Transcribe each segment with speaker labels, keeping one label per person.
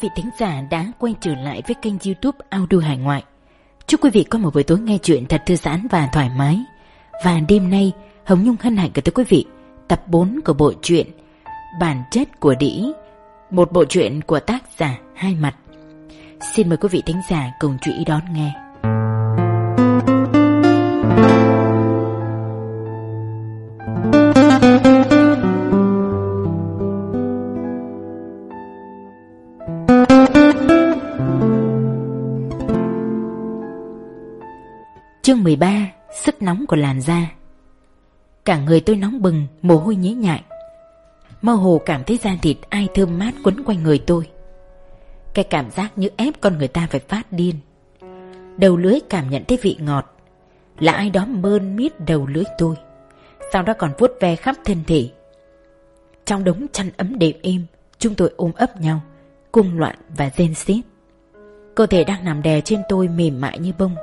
Speaker 1: quý vị thính giả đã quay trở lại với kênh youtube Audio Hải Ngoại. Chúc quý vị có một buổi tối nghe chuyện thật thư giãn và thoải mái. Và đêm nay, Hồng Nhung hân hạnh gửi tới quý vị tập 4 của bộ truyện Bản chất của đĩ, một bộ truyện của tác giả Hai Mặt. Xin mời quý vị thính giả cùng chú ý đón nghe. Chương 13 Sức nóng của làn da. Cả người tôi nóng bừng, mồ hôi nhễ nhại. Mơ hồ cảm thấy da thịt ai thơm mát quấn quanh người tôi. Cái cảm giác như ép con người ta phải phát điên. Đầu lưới cảm nhận thấy vị ngọt Là ai đó mơn miết đầu lưới tôi. Sau đó còn vuốt ve khắp thân thể. Trong đống chăn ấm đệm êm Chúng tôi ôm ấp nhau Cung loạn và rên xít. Cơ thể đang nằm đè trên tôi mềm mại như bông.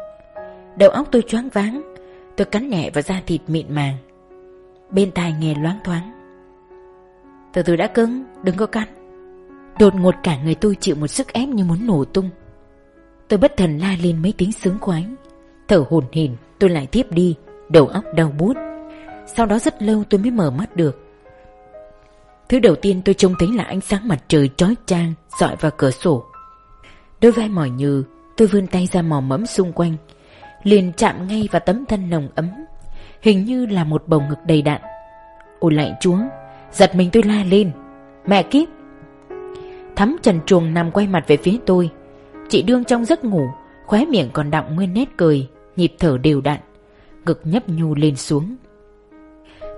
Speaker 1: Đầu óc tôi choáng váng. Tôi cắn nhẹ vào da thịt mịn màng. Bên tai nghe loáng thoáng. Từ từ đã cứng Đừng có cắn. Đột ngột cả người tôi chịu một sức ép như muốn nổ tung. Tôi bất thần la lên mấy tiếng sướng khoái. Thở hồn hển, tôi lại tiếp đi, Đầu óc đau bút Sau đó rất lâu tôi mới mở mắt được. Thứ đầu tiên tôi trông thấy là ánh sáng mặt trời chói chang dọi vào cửa sổ. Đôi vai mỏi nhừ, Tôi vươn tay ra mò mẫm xung quanh liền chạm ngay vào tấm thân nồng ấm, Hình như là một bầu ngực đầy đặn Ôi lạy chúa, Giật mình tôi la lên. Mẹ kiếp! Thắm trần truồng nằm quay mặt về phía tôi. Chị đương trong giấc ngủ, Khóe miệng còn đọng nguyên nét cười, Nhịp thở đều đặn, Ngực nhấp nhu lên xuống.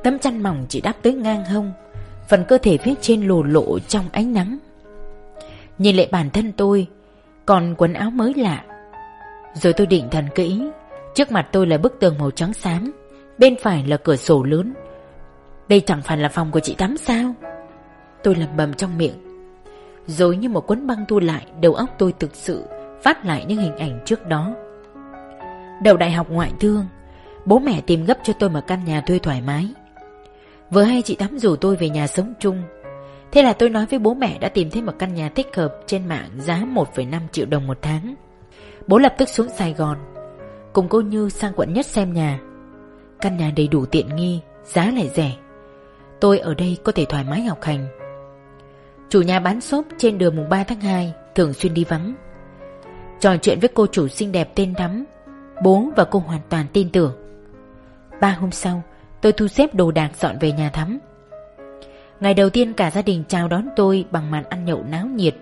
Speaker 1: Tấm chăn mỏng chỉ đắp tới ngang hông, Phần cơ thể phía trên lồ lộ trong ánh nắng. Nhìn lại bản thân tôi, Còn quần áo mới lạ. Rồi tôi định thần kỹ Trước mặt tôi là bức tường màu trắng xám Bên phải là cửa sổ lớn. Đây chẳng phải là phòng của chị Tắm sao? Tôi lầm bầm trong miệng. Rồi như một cuốn băng thu lại Đầu óc tôi thực sự Phát lại những hình ảnh trước đó. Đầu đại học ngoại thương Bố mẹ tìm gấp cho tôi một căn nhà thuê thoải mái. Vừa hay chị Tắm rủ tôi về nhà sống chung. Thế là tôi nói với bố mẹ đã tìm thấy một căn nhà thích hợp trên mạng giá 1,5 triệu đồng một tháng. Bố lập tức xuống Sài Gòn, cùng cô Như sang quận nhất xem nhà. Căn nhà đầy đủ tiện nghi, giá lại rẻ. Tôi ở đây có thể thoải mái học hành. Chủ nhà bán xốp trên đường mùng 3 tháng 2 thường xuyên đi vắng. Trò chuyện với cô chủ xinh đẹp tên đắm bố và cô hoàn toàn tin tưởng. Ba hôm sau, tôi thu xếp đồ đạc dọn về nhà Thắm. Ngày đầu tiên cả gia đình chào đón tôi bằng màn ăn nhậu náo nhiệt.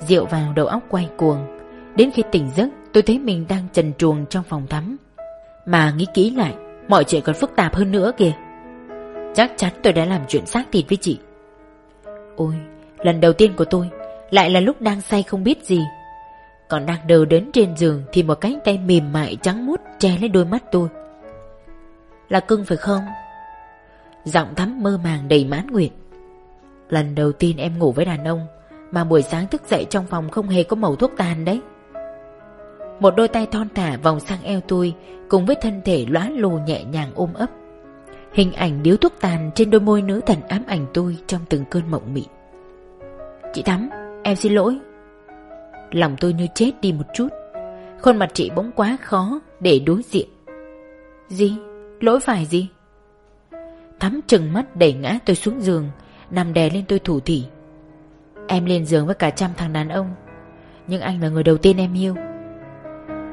Speaker 1: Rượu vào đầu óc quay cuồng. Đến khi tỉnh giấc tôi thấy mình đang trần truồng trong phòng tắm. Mà nghĩ kỹ lại, mọi chuyện còn phức tạp hơn nữa kìa. Chắc chắn tôi đã làm chuyện xác thịt với chị. Ôi, lần đầu tiên của tôi lại là lúc đang say không biết gì. Còn đang đờ đến trên giường thì một cánh tay mềm mại trắng mút che lấy đôi mắt tôi. Là cưng phải không? Giọng thắm mơ màng đầy mãn nguyện Lần đầu tiên em ngủ với đàn ông Mà buổi sáng thức dậy trong phòng không hề có màu thuốc tàn đấy một đôi tay thon thả vòng sang eo tôi Cùng với thân thể lóa lồ nhẹ nhàng ôm ấp. Hình ảnh điếu thuốc tàn trên đôi môi nữ thần ám ảnh tôi trong từng cơn mộng mị. Chị Thắm, em xin lỗi. Lòng tôi như chết đi một chút. Khuôn mặt chị bỗng quá khó để đối diện. Gì? Lỗi phải gì? Thắm trừng mắt đẩy ngã tôi xuống giường Nằm đè lên tôi thủ thỉ. Em lên giường với cả trăm thằng đàn ông. Nhưng anh là người đầu tiên em yêu.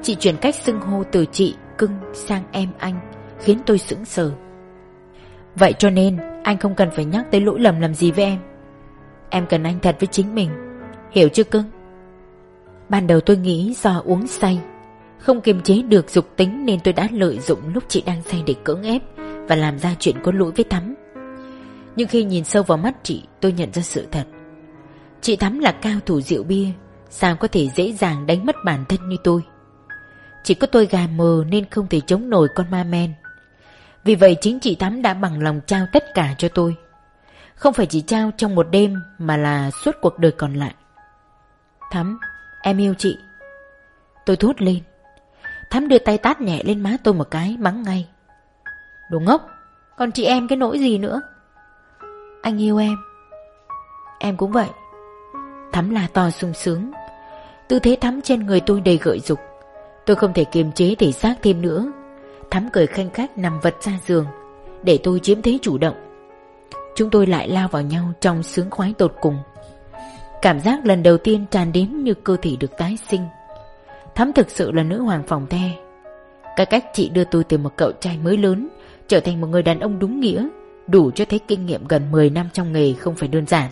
Speaker 1: Chị chuyển cách xưng hô từ chị cưng sang em anh Khiến tôi sững sờ Vậy cho nên anh không cần phải nhắc tới lỗi lầm làm gì với em Em cần anh thật với chính mình Hiểu chưa cưng Ban đầu tôi nghĩ do uống say Không kiềm chế được dục tính Nên tôi đã lợi dụng lúc chị đang say để cưỡng ép và làm ra chuyện có lỗi với Thắm. Nhưng khi nhìn sâu vào mắt chị, tôi nhận ra sự thật. Chị Thắm là cao thủ rượu bia, sao có thể dễ dàng đánh mất bản thân như tôi. Chỉ có tôi gà mờ nên không thể chống nổi con ma men. Vì vậy chính chị Thắm đã bằng lòng trao tất cả cho tôi. Không phải chỉ trao trong một đêm mà là suốt cuộc đời còn lại. Thắm, em yêu chị. Tôi thốt lên. Thắm đưa tay tát nhẹ lên má tôi một cái, mắng ngay. Đồ ngốc Còn chị em cái nỗi gì nữa Anh yêu em Em cũng vậy Thắm là to sung sướng Tư thế Thắm trên người tôi đầy gợi dục Tôi không thể kiềm chế thể xác thêm nữa. Thắm cười khanh khách nằm vật ra giường, Để tôi chiếm thế chủ động. Chúng tôi lại lao vào nhau trong sướng khoái tột cùng. Cảm giác lần đầu tiên tràn đến như cơ thể được tái sinh. Thắm thực sự là nữ hoàng phòng the. Cái cách chị đưa tôi từ một cậu trai mới lớn, Trở thành một người đàn ông đúng nghĩa, Đủ cho thấy kinh nghiệm gần 10 năm trong nghề không phải đơn giản.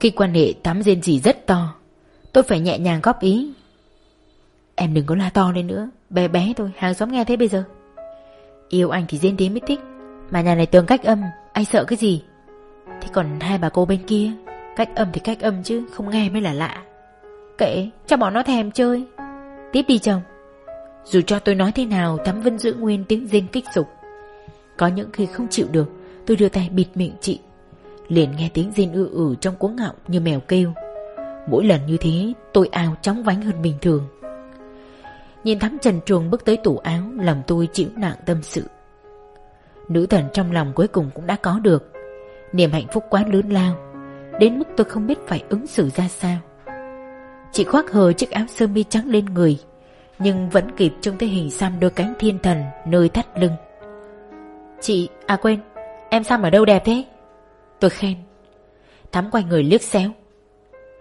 Speaker 1: Khi quan hệ Thắm rên gì rất to, Tôi phải nhẹ nhàng góp ý Em đừng có la to lên nữa. Bé bé thôi, hàng xóm nghe thế bây giờ. Yêu anh thì rên đến mới thích, Mà nhà này tường cách âm Anh sợ cái gì? Thế còn hai bà cô bên kia, Cách âm thì cách âm chứ, Không nghe mới là lạ. Kệ, cho bọn nó thèm chơi. Tiếp đi chồng. Dù cho tôi nói thế nào, Thắm vẫn giữ nguyên tiếng rên kích dục Có những khi không chịu được, Tôi đưa tay bịt miệng chị. Liền nghe tiếng rên ư ử trong cuống ngọng như mèo kêu. Mỗi lần như thế, tôi ao chóng vánh hơn bình thường. Nhìn Thắm trần truồng bước tới tủ áo Lòng tôi chịu nặng tâm sự. Nữ thần trong lòng cuối cùng cũng đã có được. Niềm hạnh phúc quá lớn lao Đến mức tôi không biết phải ứng xử ra sao. Chị khoác hờ chiếc áo sơ mi trắng lên người Nhưng vẫn kịp trông thấy hình xăm đôi cánh thiên thần nơi thắt lưng. Chị, à quên Em xăm ở đâu đẹp thế? Tôi khen. Thắm quay người liếc xéo.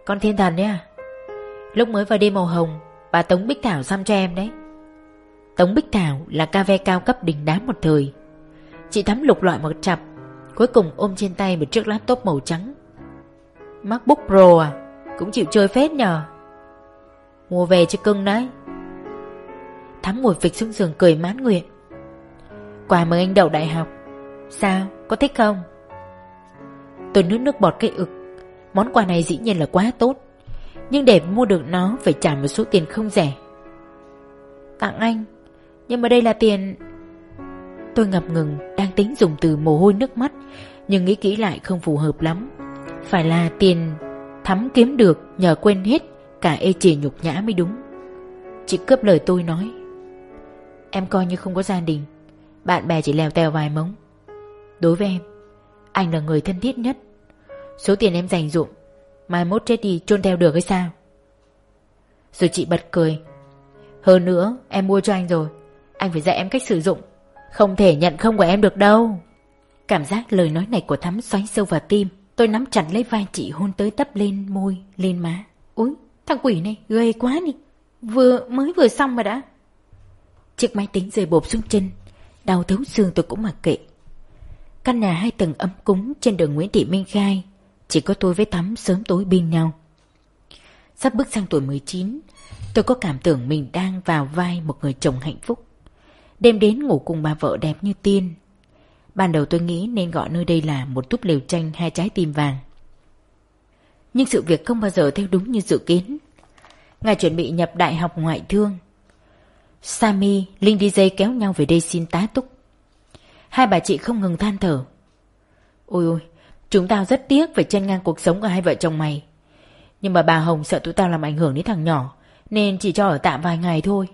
Speaker 1: Con thiên thần đấy à? Lúc mới vào đêm màu hồng Bà Tống Bích Thảo xăm cho em đấy. Tống Bích Thảo là ca ve cao cấp đình đám một thời. Chị Thắm lục loại một chặp, Cuối cùng ôm trên tay một chiếc laptop màu trắng. MacBook Pro à? Cũng chịu chơi phết nhờ. Mua về cho cưng đấy. Thắm ngồi phịch xuống giường cười mãn nguyện. Quà mời anh đậu đại học. Sao? Có thích không? Tôi nước nước bọt cây ực. Món quà này dĩ nhiên là quá tốt. Nhưng để mua được nó Phải trả một số tiền không rẻ. Tặng anh, Nhưng mà đây là tiền Tôi ngập ngừng, Đang tính dùng từ mồ hôi nước mắt, Nhưng nghĩ kỹ lại không phù hợp lắm. Phải là tiền thắm kiếm được Nhờ quên hết Cả ê chề nhục nhã mới đúng. Chị cướp lời tôi nói, Em coi như không có gia đình, Bạn bè chỉ lèo tèo vài mống. Đối với em, Anh là người thân thiết nhất. Số tiền em dành dụng Mai mốt chết đi chôn theo được hay sao? Rồi chị bật cười. Hơn nữa em mua cho anh rồi. Anh phải dạy em cách sử dụng. Không thể nhận không của em được đâu. Cảm giác lời nói này của Thắm xoáy sâu vào tim. Tôi nắm chặt lấy vai chị hôn tới tấp lên môi, lên má. Úi, thằng quỷ này ghê quá đi Vừa mới vừa xong mà đã. Chiếc máy tính rơi bộp xuống chân. Đau thấu xương tôi cũng mặc kệ. Căn nhà hai tầng ấm cúng trên đường Nguyễn Thị Minh Khai. Chỉ có tôi với Thắm sớm tối bên nhau. Sắp bước sang tuổi 19 Tôi có cảm tưởng mình đang vào vai một người chồng hạnh phúc. Đêm đến ngủ cùng bà vợ đẹp như tiên. Ban đầu tôi nghĩ nên gọi nơi đây là một túp lều tranh hai trái tim vàng. Nhưng sự việc không bao giờ theo đúng như dự kiến. Ngài chuẩn bị nhập đại học ngoại thương. Sammy, Linh DJ kéo nhau về đây xin tá túc. Hai bà chị không ngừng than thở. Ôi ôi, chúng tao rất tiếc phải chen ngang cuộc sống của hai vợ chồng mày. Nhưng mà bà Hồng sợ tụi tao làm ảnh hưởng đến thằng nhỏ, Nên chỉ cho ở tạm vài ngày thôi.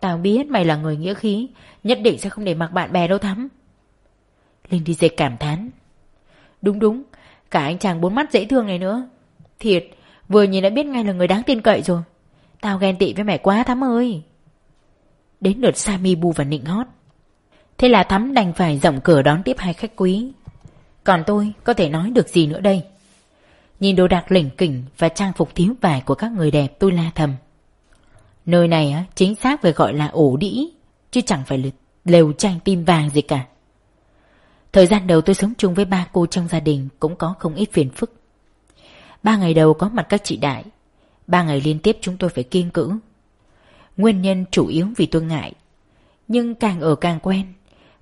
Speaker 1: Tao biết mày là người nghĩa khí, Nhất định sẽ không để mặc bạn bè đâu thắm. Linh đi dệt cảm thán. Đúng đúng, Cả anh chàng bốn mắt dễ thương này nữa. Thiệt, Vừa nhìn đã biết ngay là người đáng tin cậy rồi. Tao ghen tị với mẹ quá Thắm ơi. Đến lượt Sami bu và nịnh hót. Thế là Thắm đành phải rộng cửa đón tiếp hai khách quý. Còn tôi có thể nói được gì nữa đây? Nhìn đồ đạc lỉnh kỉnh và trang phục thiếu vải của các người đẹp tôi la thầm. Nơi này á, chính xác phải gọi là ổ đĩ Chứ chẳng phải là lều tranh tim vàng gì cả. Thời gian đầu tôi sống chung với ba cô trong gia đình Cũng có không ít phiền phức. Ba ngày đầu có mặt các chị đại Ba ngày liên tiếp chúng tôi phải kiên cữ. Nguyên nhân chủ yếu vì tôi ngại Nhưng càng ở càng quen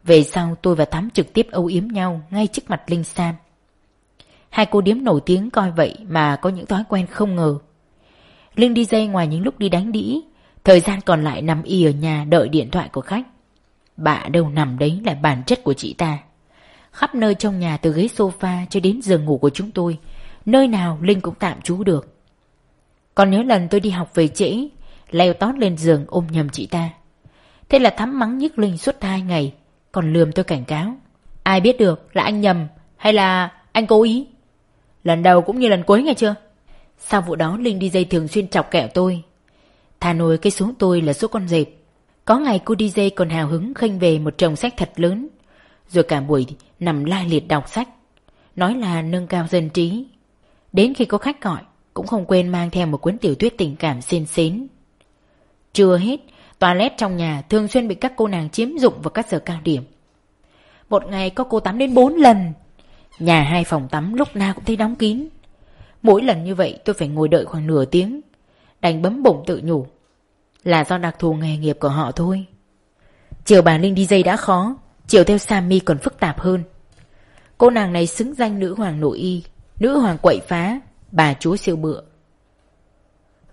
Speaker 1: về sau tôi và Thắm trực tiếp âu yếm nhau Ngay trước mặt Linh Sam Hai cô điếm nổi tiếng coi vậy Mà có những thói quen không ngờ Linh đi dây ngoài những lúc đi đánh đĩ Thời gian còn lại nằm y ở nhà đợi điện thoại của khách. bà đâu nằm đấy là bản chất của chị ta. Khắp nơi trong nhà từ ghế sofa cho đến giường ngủ của chúng tôi, nơi nào Linh cũng tạm trú được. Còn nhớ lần tôi đi học về trễ, leo tót lên giường ôm nhầm chị ta. Thế là thắm mắng nhức Linh suốt hai ngày, còn lườm tôi cảnh cáo. Ai biết được là anh nhầm hay là anh cố ý? Lần đầu cũng như lần cuối nghe chưa? Sau vụ đó, Linh DJ thường xuyên chọc kẹo tôi. Thà nổi cái số tôi là số con dẹp Có ngày cô DJ còn hào hứng khênh về một chồng sách thật lớn, Rồi cả buổi nằm lai liệt đọc sách, Nói là nâng cao dân trí. Đến khi có khách gọi, Cũng không quên mang theo một cuốn tiểu thuyết tình cảm xên xến. Chưa hết Toilet trong nhà thường xuyên bị các cô nàng chiếm dụng vào các giờ cao điểm. Một ngày có cô tắm đến 4 lần. Nhà hai phòng tắm lúc nào cũng thấy đóng kín. Mỗi lần như vậy tôi phải ngồi đợi khoảng nửa tiếng, Đành bấm bụng tự nhủ. Là do đặc thù nghề nghiệp của họ thôi. Chiều bà Linh đi dây đã khó, Chiều theo Sammy còn phức tạp hơn. Cô nàng này xứng danh nữ hoàng nội y, Nữ hoàng quậy phá, Bà chúa siêu bựa.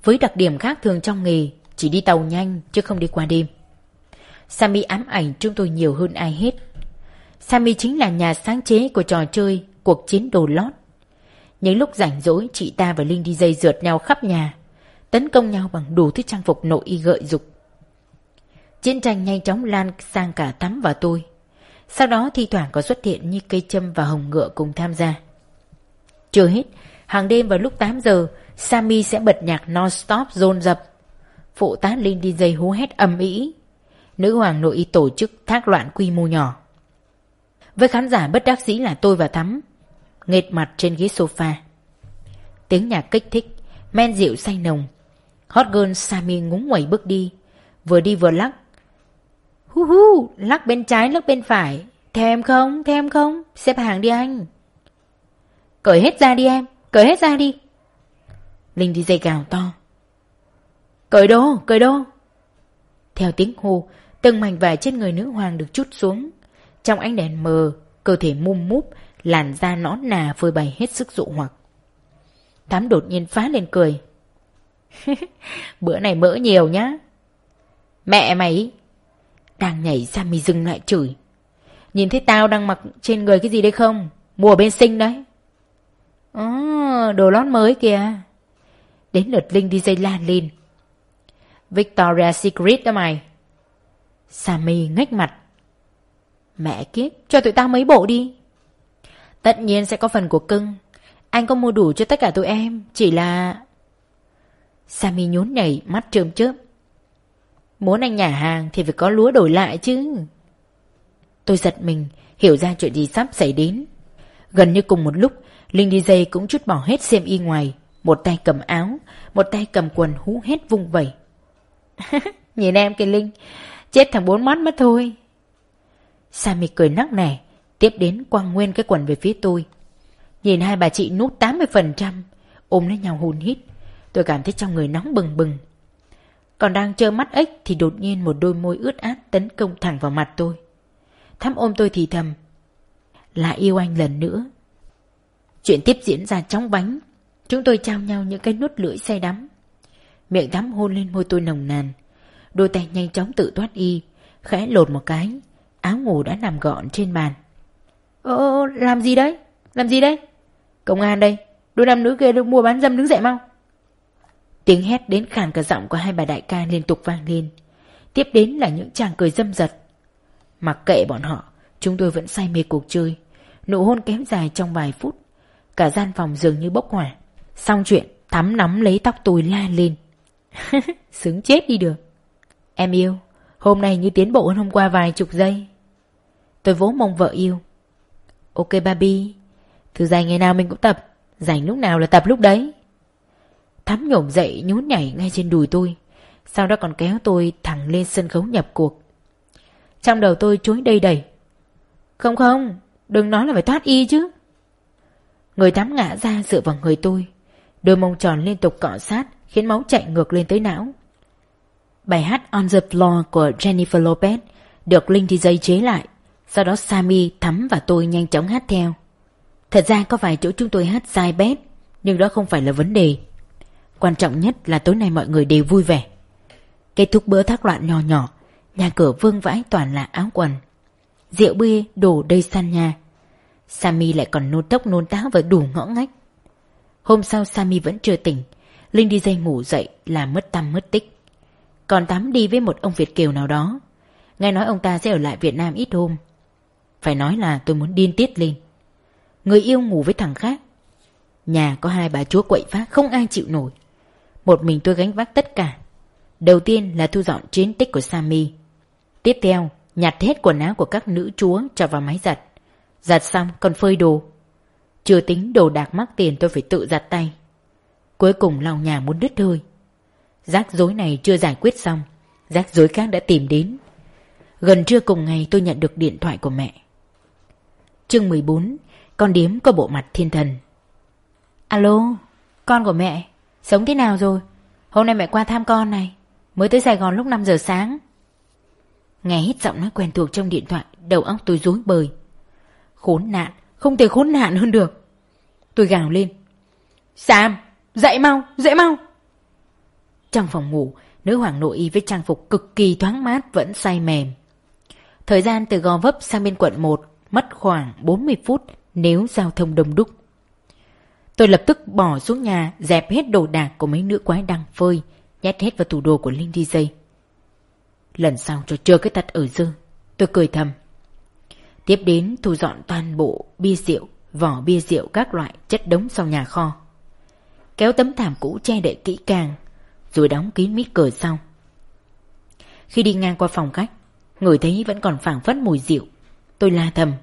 Speaker 1: Với đặc điểm khác thường trong nghề chỉ đi tàu nhanh chứ không đi qua đêm. Sammy ám ảnh chúng tôi nhiều hơn ai hết. Sammy chính là nhà sáng chế của trò chơi Cuộc chiến đồ lót. Những lúc rảnh rỗi, chị ta và Linh đi dây rượt nhau khắp nhà, Tấn công nhau bằng đủ thứ trang phục nội y gợi dục. Chiến tranh nhanh chóng lan sang cả tắm và tôi. Sau đó thi thoảng có xuất hiện như cây châm và hồng ngựa cùng tham gia. Chưa hết, Hàng đêm vào lúc 8 giờ, Sammy sẽ bật nhạc non-stop dồn dập. Phụ tá Linh đi dây hú hét âm ĩ Nữ hoàng nội y tổ chức thác loạn quy mô nhỏ. Với khán giả bất đắc dĩ là tôi và Thắm, Nghệt mặt trên ghế sofa. Tiếng nhạc kích thích, Men rượu say nồng. Hot girl Sammy ngúng nguẩy bước đi, Vừa đi vừa lắc. Hu hu Lắc bên trái, lắc bên phải. Theo em không? Theo em không? Xếp hàng đi anh. Cởi hết ra đi em, Cởi hết ra đi. Linh đi dây gào to. Cởi đô Cởi đô Theo tiếng hô Từng mảnh vải trên người nữ hoàng được chút xuống trong ánh đèn mờ, cơ thể mum múp, làn da nõn nà phơi bày hết sức dụ hoặc. Thám đột nhiên phá lên cười. Bữa này mỡ nhiều nhá. Mẹ mày! Đang nhảy ra mi dừng lại chửi. Nhìn thấy tao đang mặc trên người cái gì đây không? Mùa bên sinh đấy. À, đồ lót mới kìa. Đến lượt Linh đi dây lan lên. Victoria Secret đó mày. Sammy ngách mặt Mẹ kiếp, cho tụi tao mấy bộ đi. Tất nhiên sẽ có phần của cưng. Anh có mua đủ cho tất cả tụi em, chỉ là... Sammy nhún nhảy, mắt trơm chớp. Muốn anh nhà hàng thì phải có lúa đổi lại chứ. Tôi giật mình, hiểu ra chuyện gì sắp xảy đến. Gần như cùng một lúc, Linh DJ cũng chút bỏ hết xem y ngoài. Một tay cầm áo, một tay cầm quần hú hết vung vẩy. Nhìn em kìa Linh, chết thằng bốn mắt mất thôi. Sammy cười nắc nẻ, tiếp đến quăng nguyên cái quần về phía tôi. Nhìn hai bà chị nút 80%, ôm lấy nhau hùn hít, tôi cảm thấy trong người nóng bừng bừng. Còn đang trơ mắt ếch thì đột nhiên một đôi môi ướt át tấn công thẳng vào mặt tôi. Thắm ôm tôi thì thầm. Lại yêu anh lần nữa. Chuyện tiếp diễn ra trong bánh. Chúng tôi trao nhau những cái nút lưỡi say đắm. Miệng thắm hôn lên môi tôi nồng nàn. Đôi tay nhanh chóng tự thoát y, khẽ lột một cái, Áo ngủ đã nằm gọn trên bàn. Ơ làm gì đấy? Làm gì đấy? Công an đây Đôi nam nữ kia được mua bán dâm đứng dậy mau. Tiếng hét đến khàn cả giọng của hai bà đại ca liên tục vang lên. Tiếp đến là những chàng cười dâm giật Mặc kệ bọn họ Chúng tôi vẫn say mê cuộc chơi. Nụ hôn kém dài trong vài phút. Cả gian phòng dường như bốc hỏa. Xong chuyện Thắm nắm lấy tóc tôi la lên. Sướng chết đi được. Em yêu, Hôm nay như tiến bộ hơn hôm qua vài chục giây. Tôi vỗ mông vợ yêu. Ok baby thứ dài ngày nào mình cũng tập. Rảnh lúc nào là tập lúc đấy. Thắm nhổm dậy, nhún nhảy ngay trên đùi tôi. Sau đó còn kéo tôi thẳng lên sân khấu nhập cuộc. Trong đầu tôi chối đầy đầy. Không không, Đừng nói là phải thoát y chứ. Người thắm ngã ra dựa vào người tôi. Đôi mông tròn liên tục cọ sát. Khiến máu chạy ngược lên tới não Bài hát On the Floor của Jennifer Lopez được Linh DJ chế lại sau đó Sammy, Thắm và tôi nhanh chóng hát theo. Thật ra có vài chỗ chúng tôi hát sai bét, nhưng đó không phải là vấn đề. Quan trọng nhất là tối nay mọi người đều vui vẻ. Kết thúc bữa thác loạn nhỏ nhỏ, nhà cửa vương vãi toàn là áo quần. Rượu bia đổ đầy sàn nhà. Sammy lại còn nôn tốc nôn táo và đủ ngõ ngách. Hôm sau Sammy vẫn chưa tỉnh, Linh đi dây ngủ dậy là mất tâm mất tích. Còn Tắm đi với một ông Việt Kiều nào đó. Nghe nói ông ta sẽ ở lại Việt Nam ít hôm. Phải nói là tôi muốn điên tiết lên Người yêu ngủ với thằng khác Nhà có hai bà chúa quậy phá không ai chịu nổi. Một mình tôi gánh vác tất cả. Đầu tiên là thu dọn chiến tích của Sammy. Tiếp theo, nhặt hết quần áo của các nữ chúa cho vào máy giặt. Giặt xong còn phơi đồ. Chưa tính đồ đạc mắc tiền tôi phải tự giặt tay. Cuối cùng lau nhà muốn đứt hơi. Rác rối này chưa giải quyết xong. Rác rối khác đã tìm đến. Gần trưa cùng ngày tôi nhận được điện thoại của mẹ. Chương 14 Con điếm có bộ mặt thiên thần Alo Con của mẹ Sống thế nào rồi Hôm nay mẹ qua thăm con này Mới tới Sài Gòn lúc 5 giờ sáng Nghe hết giọng nói quen thuộc trong điện thoại Đầu óc tôi rối bời Khốn nạn Không thể khốn nạn hơn được Tôi gào lên Sam Dậy mau Dậy mau. Trong phòng ngủ Nữ hoàng nội y với trang phục cực kỳ thoáng mát Vẫn say mềm. Thời gian từ Gò Vấp sang bên quận 1 Mất khoảng 40 phút Nếu giao thông đông đúc. Tôi lập tức bỏ xuống nhà Dẹp hết đồ đạc của mấy nữ quái đang phơi Nhét hết vào tủ đồ của Linh DJ Lần sau cho chưa cái tật ở dư, Tôi cười thầm. Tiếp đến thu dọn toàn bộ bia rượu Vỏ bia rượu các loại chất đống sau nhà kho. Kéo tấm thảm cũ che đậy kỹ càng, Rồi đóng kín mít cửa sau. Khi đi ngang qua phòng khách Người thấy vẫn còn phảng phất mùi rượu, Tôi la thầm.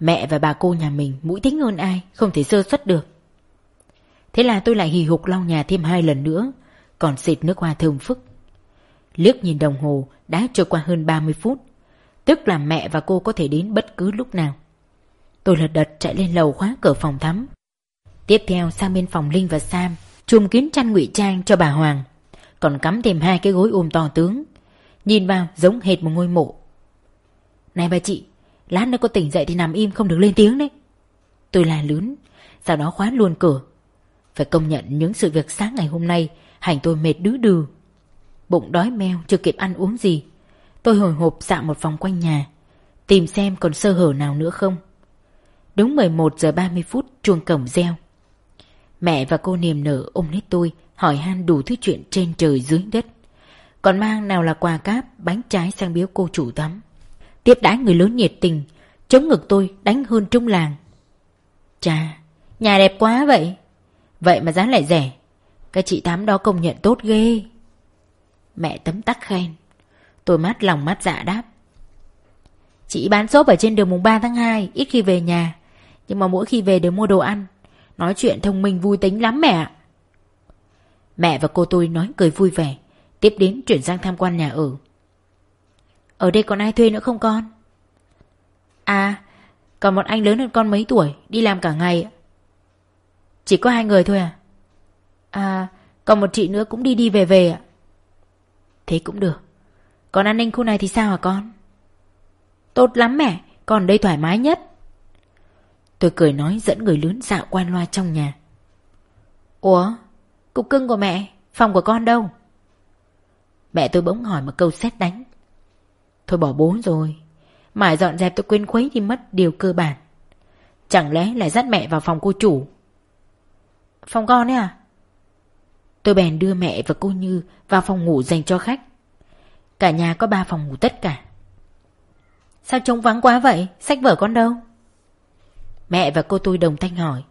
Speaker 1: Mẹ và bà cô nhà mình, mũi tính hơn ai, Không thể sơ xuất được. Thế là tôi lại hì hục lau nhà thêm hai lần nữa, Còn xịt nước hoa thơm phức. Liếc nhìn đồng hồ, Đã trôi qua hơn 30 phút, Tức là mẹ và cô có thể đến bất cứ lúc nào. Tôi lật đật chạy lên lầu khóa cửa phòng tắm. Tiếp theo sang bên phòng Linh và Sam, Chùm kín chăn ngụy trang cho bà Hoàng, Còn cắm thêm hai cái gối ôm to tướng, Nhìn vào giống hệt một ngôi mộ. Này bà chị, Lát nữa có tỉnh dậy thì nằm im không được lên tiếng đấy. Tôi là lớn Sau đó khóa luôn cửa. Phải công nhận những sự việc sáng ngày hôm nay Hành tôi mệt đứ đừ. Bụng đói meo, chưa kịp ăn uống gì, Tôi hồi hộp dạo một vòng quanh nhà, Tìm xem còn sơ hở nào nữa không. Đúng 11 giờ 30 phút chuông cổng reo. Mẹ và cô niềm nở ôm lấy tôi, Hỏi han đủ thứ chuyện trên trời dưới đất. Còn mang nào là quà cáp, Bánh trái sang biếu cô chủ tắm. Tiếp đãi người lớn nhiệt tình, Chống ngực tôi đánh hơn trung làng. Chà, Nhà đẹp quá vậy. Vậy mà giá lại rẻ. Cái chị Tám đó công nhận tốt ghê. Mẹ tấm tắc khen. Tôi mắt lòng mắt dạ đáp. Chị bán xốp ở trên đường mùng 3 tháng 2 Ít khi về nhà. Nhưng mà mỗi khi về đều mua đồ ăn. Nói chuyện thông minh vui tính lắm mẹ Mẹ và cô tôi nói cười vui vẻ. Tiếp đến chuyển sang tham quan nhà ở. Ở đây còn ai thuê nữa không con? À Còn một anh lớn hơn con mấy tuổi, Đi làm cả ngày Chỉ có hai người thôi à? À Còn một chị nữa cũng đi đi về về ạ. Thế cũng được. Còn an ninh khu này thì sao hả con? Tốt lắm mẹ Còn đây thoải mái nhất. Tôi cười nói dẫn người lớn dạo qua loa trong nhà. Ủa? Cục cưng của mẹ, Phòng của con đâu? Mẹ tôi bỗng hỏi một câu xét đánh. Thôi bỏ bố rồi. Mãi dọn dẹp tôi quên khuấy thì mất điều cơ bản. Chẳng lẽ lại dắt mẹ vào phòng cô chủ? Phòng con ấy à? Tôi bèn đưa mẹ và cô Như vào phòng ngủ dành cho khách. Cả nhà có ba phòng ngủ tất cả. Sao trông vắng quá vậy? Sách vở con đâu? Mẹ và cô tôi đồng thanh hỏi.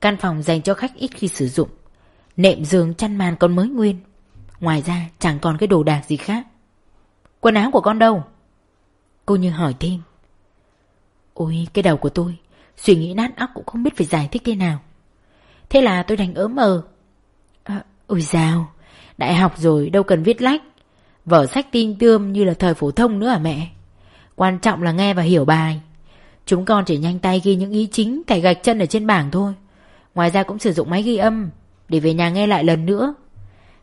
Speaker 1: Căn phòng dành cho khách ít khi sử dụng. Nệm giường chăn màn còn mới nguyên. Ngoài ra chẳng còn cái đồ đạc gì khác. Quần áo của con đâu? Cô Như hỏi thêm. Ôi cái đầu của tôi Suy nghĩ nát óc cũng không biết phải giải thích thế nào. Thế là tôi đành ớm mờ. À, Ôi dào Đại học rồi đâu cần viết lách. Vở sách tin tươm như là thời phổ thông nữa à mẹ? Quan trọng là nghe và hiểu bài. Chúng con chỉ nhanh tay ghi những ý chính Cày gạch chân ở trên bảng thôi. Ngoài ra cũng sử dụng máy ghi âm, Để về nhà nghe lại lần nữa.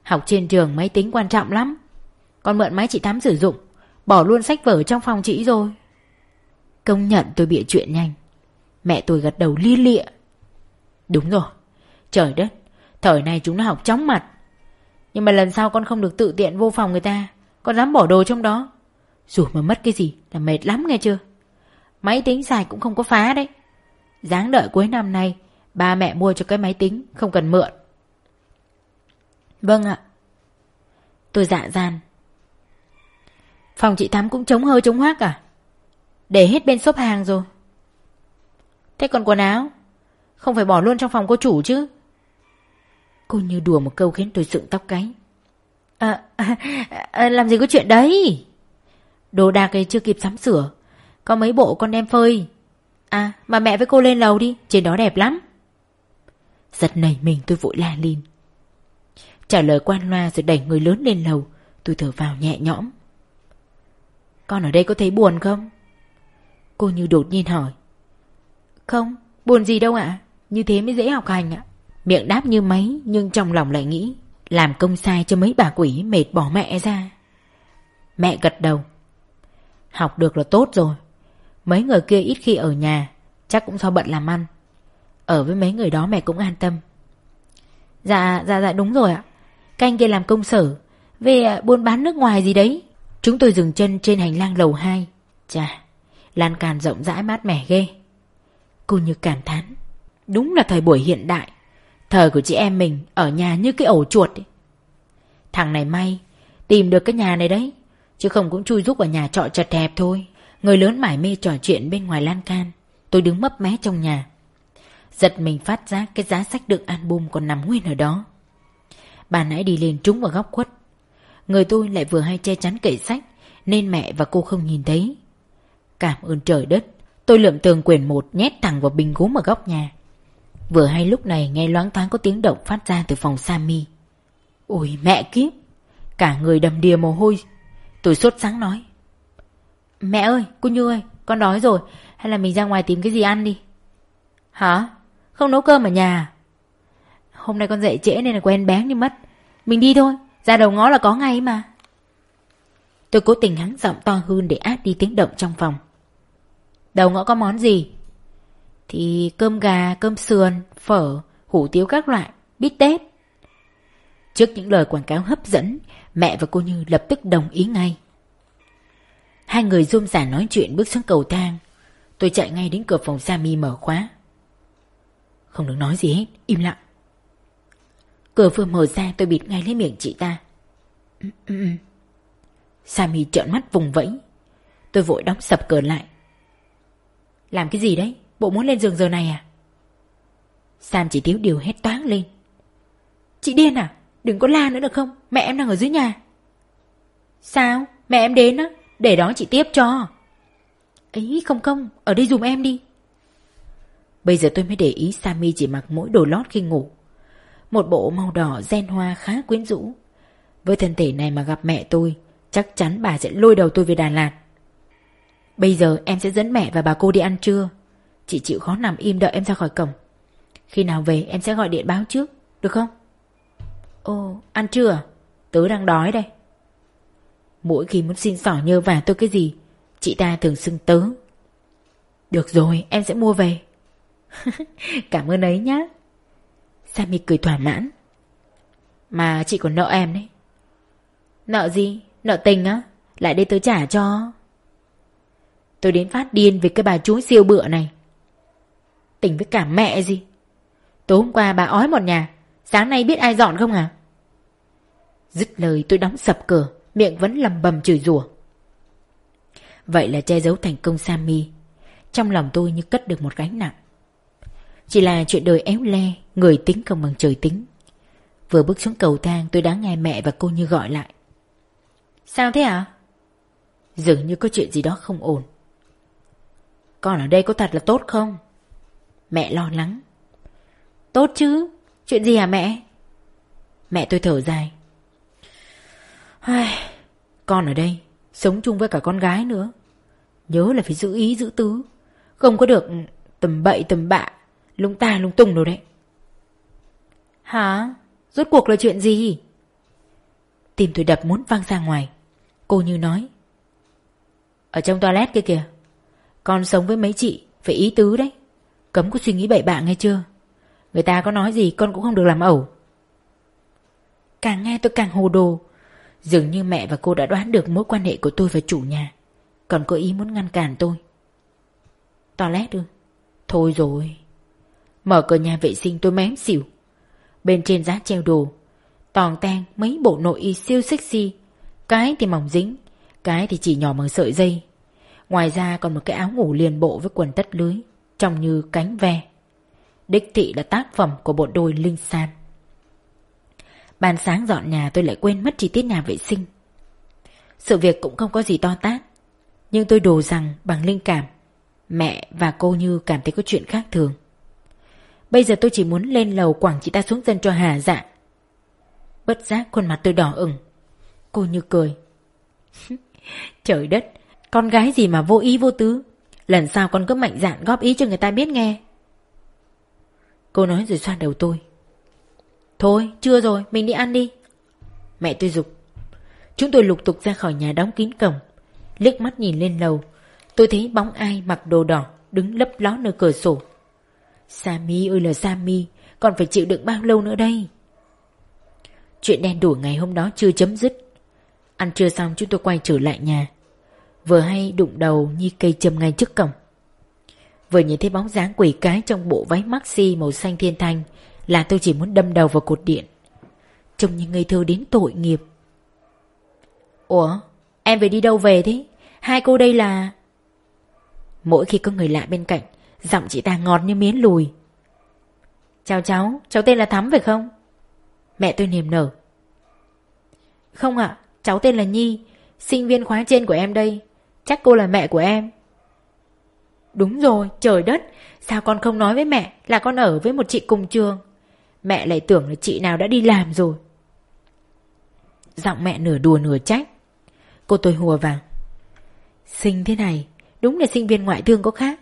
Speaker 1: Học trên trường máy tính quan trọng lắm. Con mượn máy chị tám sử dụng, Bỏ luôn sách vở trong phòng chị rồi. Công nhận tôi bịa chuyện nhanh. Mẹ tôi gật đầu lia lịa. Đúng rồi. Trời đất, Thời này chúng nó học chóng mặt. Nhưng mà lần sau con không được tự tiện vô phòng người ta. Con dám bỏ đồ trong đó. Dù mà mất cái gì là mệt lắm nghe chưa? Máy tính xài cũng không có phá đấy. Dáng đợi cuối năm nay Ba mẹ mua cho cái máy tính Không cần mượn. Vâng ạ. Tôi dạ dàn Phòng chị Thắm cũng chống hơi chống hoác à? Để hết bên shop hàng rồi. Thế còn quần áo? Không phải bỏ luôn trong phòng cô chủ chứ? Cô như đùa một câu khiến tôi dựng tóc gáy. À, à, à, Làm gì có chuyện đấy? Đồ đạc ấy chưa kịp sắm sửa. Có mấy bộ con đem phơi. À mà mẹ với cô lên lầu đi Trên đó đẹp lắm. Giật nảy mình tôi vội la lên. Trả lời quan loa rồi đẩy người lớn lên lầu Tôi thở vào nhẹ nhõm. Con ở đây có thấy buồn không? Cô như đột nhiên hỏi. Không, buồn gì đâu ạ Như thế mới dễ học hành ạ. Miệng đáp như máy nhưng trong lòng lại nghĩ Làm công sai cho mấy bà quỷ mệt bỏ mẹ ra. Mẹ gật đầu. Học được là tốt rồi Mấy người kia ít khi ở nhà, Chắc cũng do bận làm ăn. Ở với mấy người đó mẹ cũng an tâm. Dạ dạ dạ đúng rồi ạ. Canh kia làm công sở, Về à, buôn bán nước ngoài gì đấy. Chúng tôi dừng chân trên hành lang lầu 2 Chà, Lan càn rộng rãi mát mẻ ghê. Cô như cảm thán, Đúng là thời buổi hiện đại. Thời của chị em mình ở nhà như cái ổ chuột ấy. Thằng này may, Tìm được cái nhà này đấy, Chứ không cũng chui rúc ở nhà trọ chật hẹp thôi. Người lớn mải mê trò chuyện bên ngoài lan can. Tôi đứng mấp mé trong nhà. Giật mình phát giác cái giá sách đựng album còn nằm nguyên ở đó. Bà nãy đi lên trúng vào góc quất Người tôi lại vừa hay che chắn kệ sách, Nên mẹ và cô không nhìn thấy. Cảm ơn trời đất, Tôi lượm tường quyển một nhét thẳng vào bình gốm ở góc nhà. Vừa hay lúc này nghe loáng thoáng có tiếng động phát ra từ phòng Sammy. Ôi, mẹ kiếp! Cả người đầm đìa mồ hôi. Tôi sốt sáng nói. Mẹ ơi, cô Như ơi, con đói rồi Hay là mình ra ngoài tìm cái gì ăn đi Hả? Không nấu cơm ở nhà à? Hôm nay con dậy trễ nên là quen bén như mất Mình đi thôi, ra đầu ngó là có ngay mà Tôi cố tình hắn giọng to hơn để át đi tiếng động trong phòng Đầu ngõ có món gì? Thì cơm gà, cơm sườn, phở, hủ tiếu các loại, bít tết Trước những lời quảng cáo hấp dẫn Mẹ và cô Như lập tức đồng ý ngay Hai người rôm rả nói chuyện bước xuống cầu thang. Tôi chạy ngay đến cửa phòng Sammy mở khóa. Không được nói gì hết, Im lặng. Cửa vừa mở ra, tôi bịt ngay lấy miệng chị ta. Sammy trợn mắt vùng vẫy. Tôi vội đóng sập cửa lại. Làm cái gì đấy? Bộ muốn lên giường giờ này à? Sam chỉ thiếu điều hét toáng lên. Chị điên à? Đừng có la nữa được không? Mẹ em đang ở dưới nhà. Sao? Mẹ em đến á? Để đó chị tiếp cho. Ấy, không không, Ở đây dùm em đi. Bây giờ tôi mới để ý Sammy chỉ mặc mỗi đồ lót khi ngủ. Một bộ màu đỏ gen hoa khá quyến rũ. Với thân thể này mà gặp mẹ tôi, Chắc chắn bà sẽ lôi đầu tôi về Đà Lạt. Bây giờ em sẽ dẫn mẹ và bà cô đi ăn trưa. Chị chịu khó nằm im đợi em ra khỏi cổng. Khi nào về em sẽ gọi điện báo trước, Được không? Ồ, ăn trưa à? Tớ đang đói đây. Mỗi khi muốn xin xỏ nhơ vả tôi cái gì, Chị ta thường xưng tớ. Được rồi, em sẽ mua về. Cảm ơn ấy nhá. Sammy cười thỏa mãn. Mà chị còn nợ em đấy. Nợ gì? Nợ tình á? Lại đây tớ trả cho. Tôi đến phát điên vì cái bà chúa siêu bựa này. Tình với cả mẹ gì? Tối hôm qua bà ói một nhà, Sáng nay biết ai dọn không à Dứt lời tôi đóng sập cửa. Miệng vẫn lầm bầm chửi rủa. Vậy là che giấu thành công Sammy. Trong lòng tôi như cất được một gánh nặng. Chỉ là chuyện đời éo le Người tính không bằng trời tính. Vừa bước xuống cầu thang tôi đã nghe mẹ và cô Như gọi lại. Sao thế ạ? À? Dường như có chuyện gì đó không ổn. Con ở đây có thật là tốt không? Mẹ lo lắng. Tốt chứ? Chuyện gì hả mẹ? Mẹ tôi thở dài Ai, Con ở đây Sống chung với cả con gái nữa. Nhớ là phải giữ ý giữ tứ. Không có được tầm bậy tầm bạ Lung ta lung tung đâu đấy. Hả? Rốt cuộc là chuyện gì? Tim tôi đập muốn văng ra ngoài. Cô như nói Ở trong toilet kia kìa. Con sống với mấy chị Phải ý tứ đấy. Cấm có suy nghĩ bậy bạ nghe chưa? Người ta có nói gì con cũng không được làm ẩu. Càng nghe tôi càng hồ đồ Dường như mẹ và cô đã đoán được mối quan hệ của tôi và chủ nhà. Còn có ý muốn ngăn cản tôi. Toilet ư Thôi rồi. Mở cửa nhà vệ sinh tôi mém xỉu. Bên trên giá treo đồ. Toàn tan mấy bộ nội y siêu sexy. Cái thì mỏng dính, Cái thì chỉ nhỏ bằng sợi dây. Ngoài ra còn một cái áo ngủ liền bộ với quần tất lưới, Trông như cánh ve. Đích thị là tác phẩm của bộ đôi Linh San. Ban sáng dọn nhà tôi lại quên mất chi tiết nhà vệ sinh. Sự việc cũng không có gì to tát, Nhưng tôi đồ rằng bằng linh cảm, Mẹ và cô Như cảm thấy có chuyện khác thường. Bây giờ tôi chỉ muốn lên lầu quảng chị ta xuống dân cho hà dạ. Bất giác khuôn mặt tôi đỏ ửng. Cô Như cười. Trời đất, Con gái gì mà vô ý vô tứ Lần sau con cứ mạnh dạn góp ý cho người ta biết nghe. Cô nói rồi xoa đầu tôi. Thôi, chưa rồi, mình đi ăn đi. Mẹ tôi dục. Chúng tôi lục tục ra khỏi nhà đóng kín cổng. Liếc mắt nhìn lên lầu, Tôi thấy bóng ai mặc đồ đỏ Đứng lấp ló nơi cửa sổ. Sammy ơi là Sammy Còn phải chịu đựng bao lâu nữa đây? Chuyện đen đủ ngày hôm đó chưa chấm dứt. Ăn trưa xong chúng tôi quay trở lại nhà. Vừa hay đụng đầu như cây châm ngay trước cổng. Vừa nhìn thấy bóng dáng quỷ cái trong bộ váy maxi màu xanh thiên thanh là tôi chỉ muốn đâm đầu vào cột điện. Trông như người thơ đến tội nghiệp. Ủa, Em về đi đâu về thế? Hai cô đây là Mỗi khi có người lạ bên cạnh, Giọng chị ta ngọt như miến lùi. Chào cháu Cháu tên là Thắm phải không? Mẹ tôi niềm nở. Không ạ, Cháu tên là Nhi, Sinh viên khóa trên của em đây. Chắc cô là mẹ của em. Đúng rồi, trời đất, Sao con không nói với mẹ Là con ở với một chị cùng trường? Mẹ lại tưởng là chị nào đã đi làm rồi. Giọng mẹ nửa đùa nửa trách. Cô tôi hùa vào. Sinh thế này, Đúng là sinh viên ngoại thương có khác.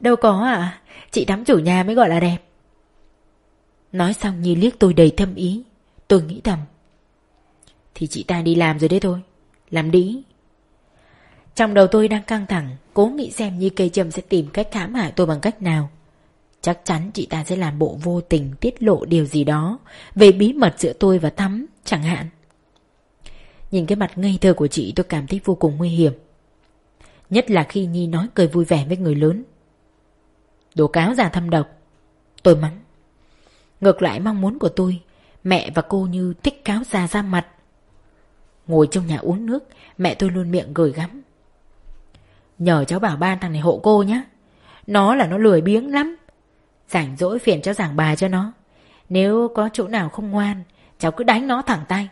Speaker 1: Đâu có ạ Chị đắm chủ nhà mới gọi là đẹp. Nói xong Nhi liếc tôi đầy thâm ý. Tôi nghĩ thầm. Thì chị ta đi làm rồi đấy thôi. Làm đĩ Trong đầu tôi đang căng thẳng, Cố nghĩ xem Nhi cây châm sẽ tìm cách khám hại tôi bằng cách nào. Chắc chắn chị ta sẽ làm bộ vô tình tiết lộ điều gì đó Về bí mật giữa tôi và Thắm, chẳng hạn. Nhìn cái mặt ngây thơ của chị, tôi cảm thấy vô cùng nguy hiểm. Nhất là khi Nhi nói cười vui vẻ với người lớn. Đồ cáo già thâm độc, Tôi mắng. Ngược lại mong muốn của tôi, Mẹ và cô như thích cáo già ra mặt. Ngồi trong nhà uống nước, Mẹ tôi luôn miệng gửi gắm. Nhờ cháu bảo ban thằng này hộ cô nhé Nó là nó lười biếng lắm. Rảnh rỗi phiền cháu giảng bài cho nó. Nếu có chỗ nào không ngoan, Cháu cứ đánh nó thẳng tay.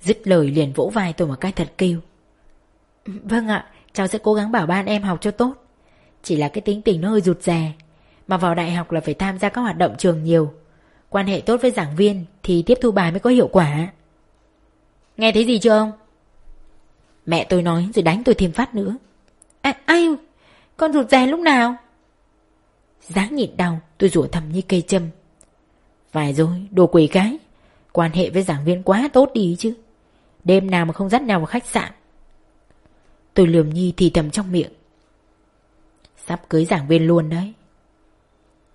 Speaker 1: Dứt lời liền vỗ vai tôi một cái thật kêu. Vâng ạ, Cháu sẽ cố gắng bảo ban em học cho tốt. Chỉ là cái tính tình nó hơi rụt rè, Mà vào đại học là phải tham gia các hoạt động trường nhiều. Quan hệ tốt với giảng viên Thì tiếp thu bài mới có hiệu quả. Nghe thấy gì chưa ông? Mẹ tôi nói rồi đánh tôi thêm phát nữa. À ai Con rụt rè lúc nào? Dáng nhịn đau, tôi rủa thầm như cây châm. Phải rồi, đồ quỷ cái, Quan hệ với giảng viên quá tốt đi chứ. Đêm nào mà không dắt nhau vào khách sạn. Tôi lườm Nhi thì thầm trong miệng. Sắp cưới giảng viên luôn đấy.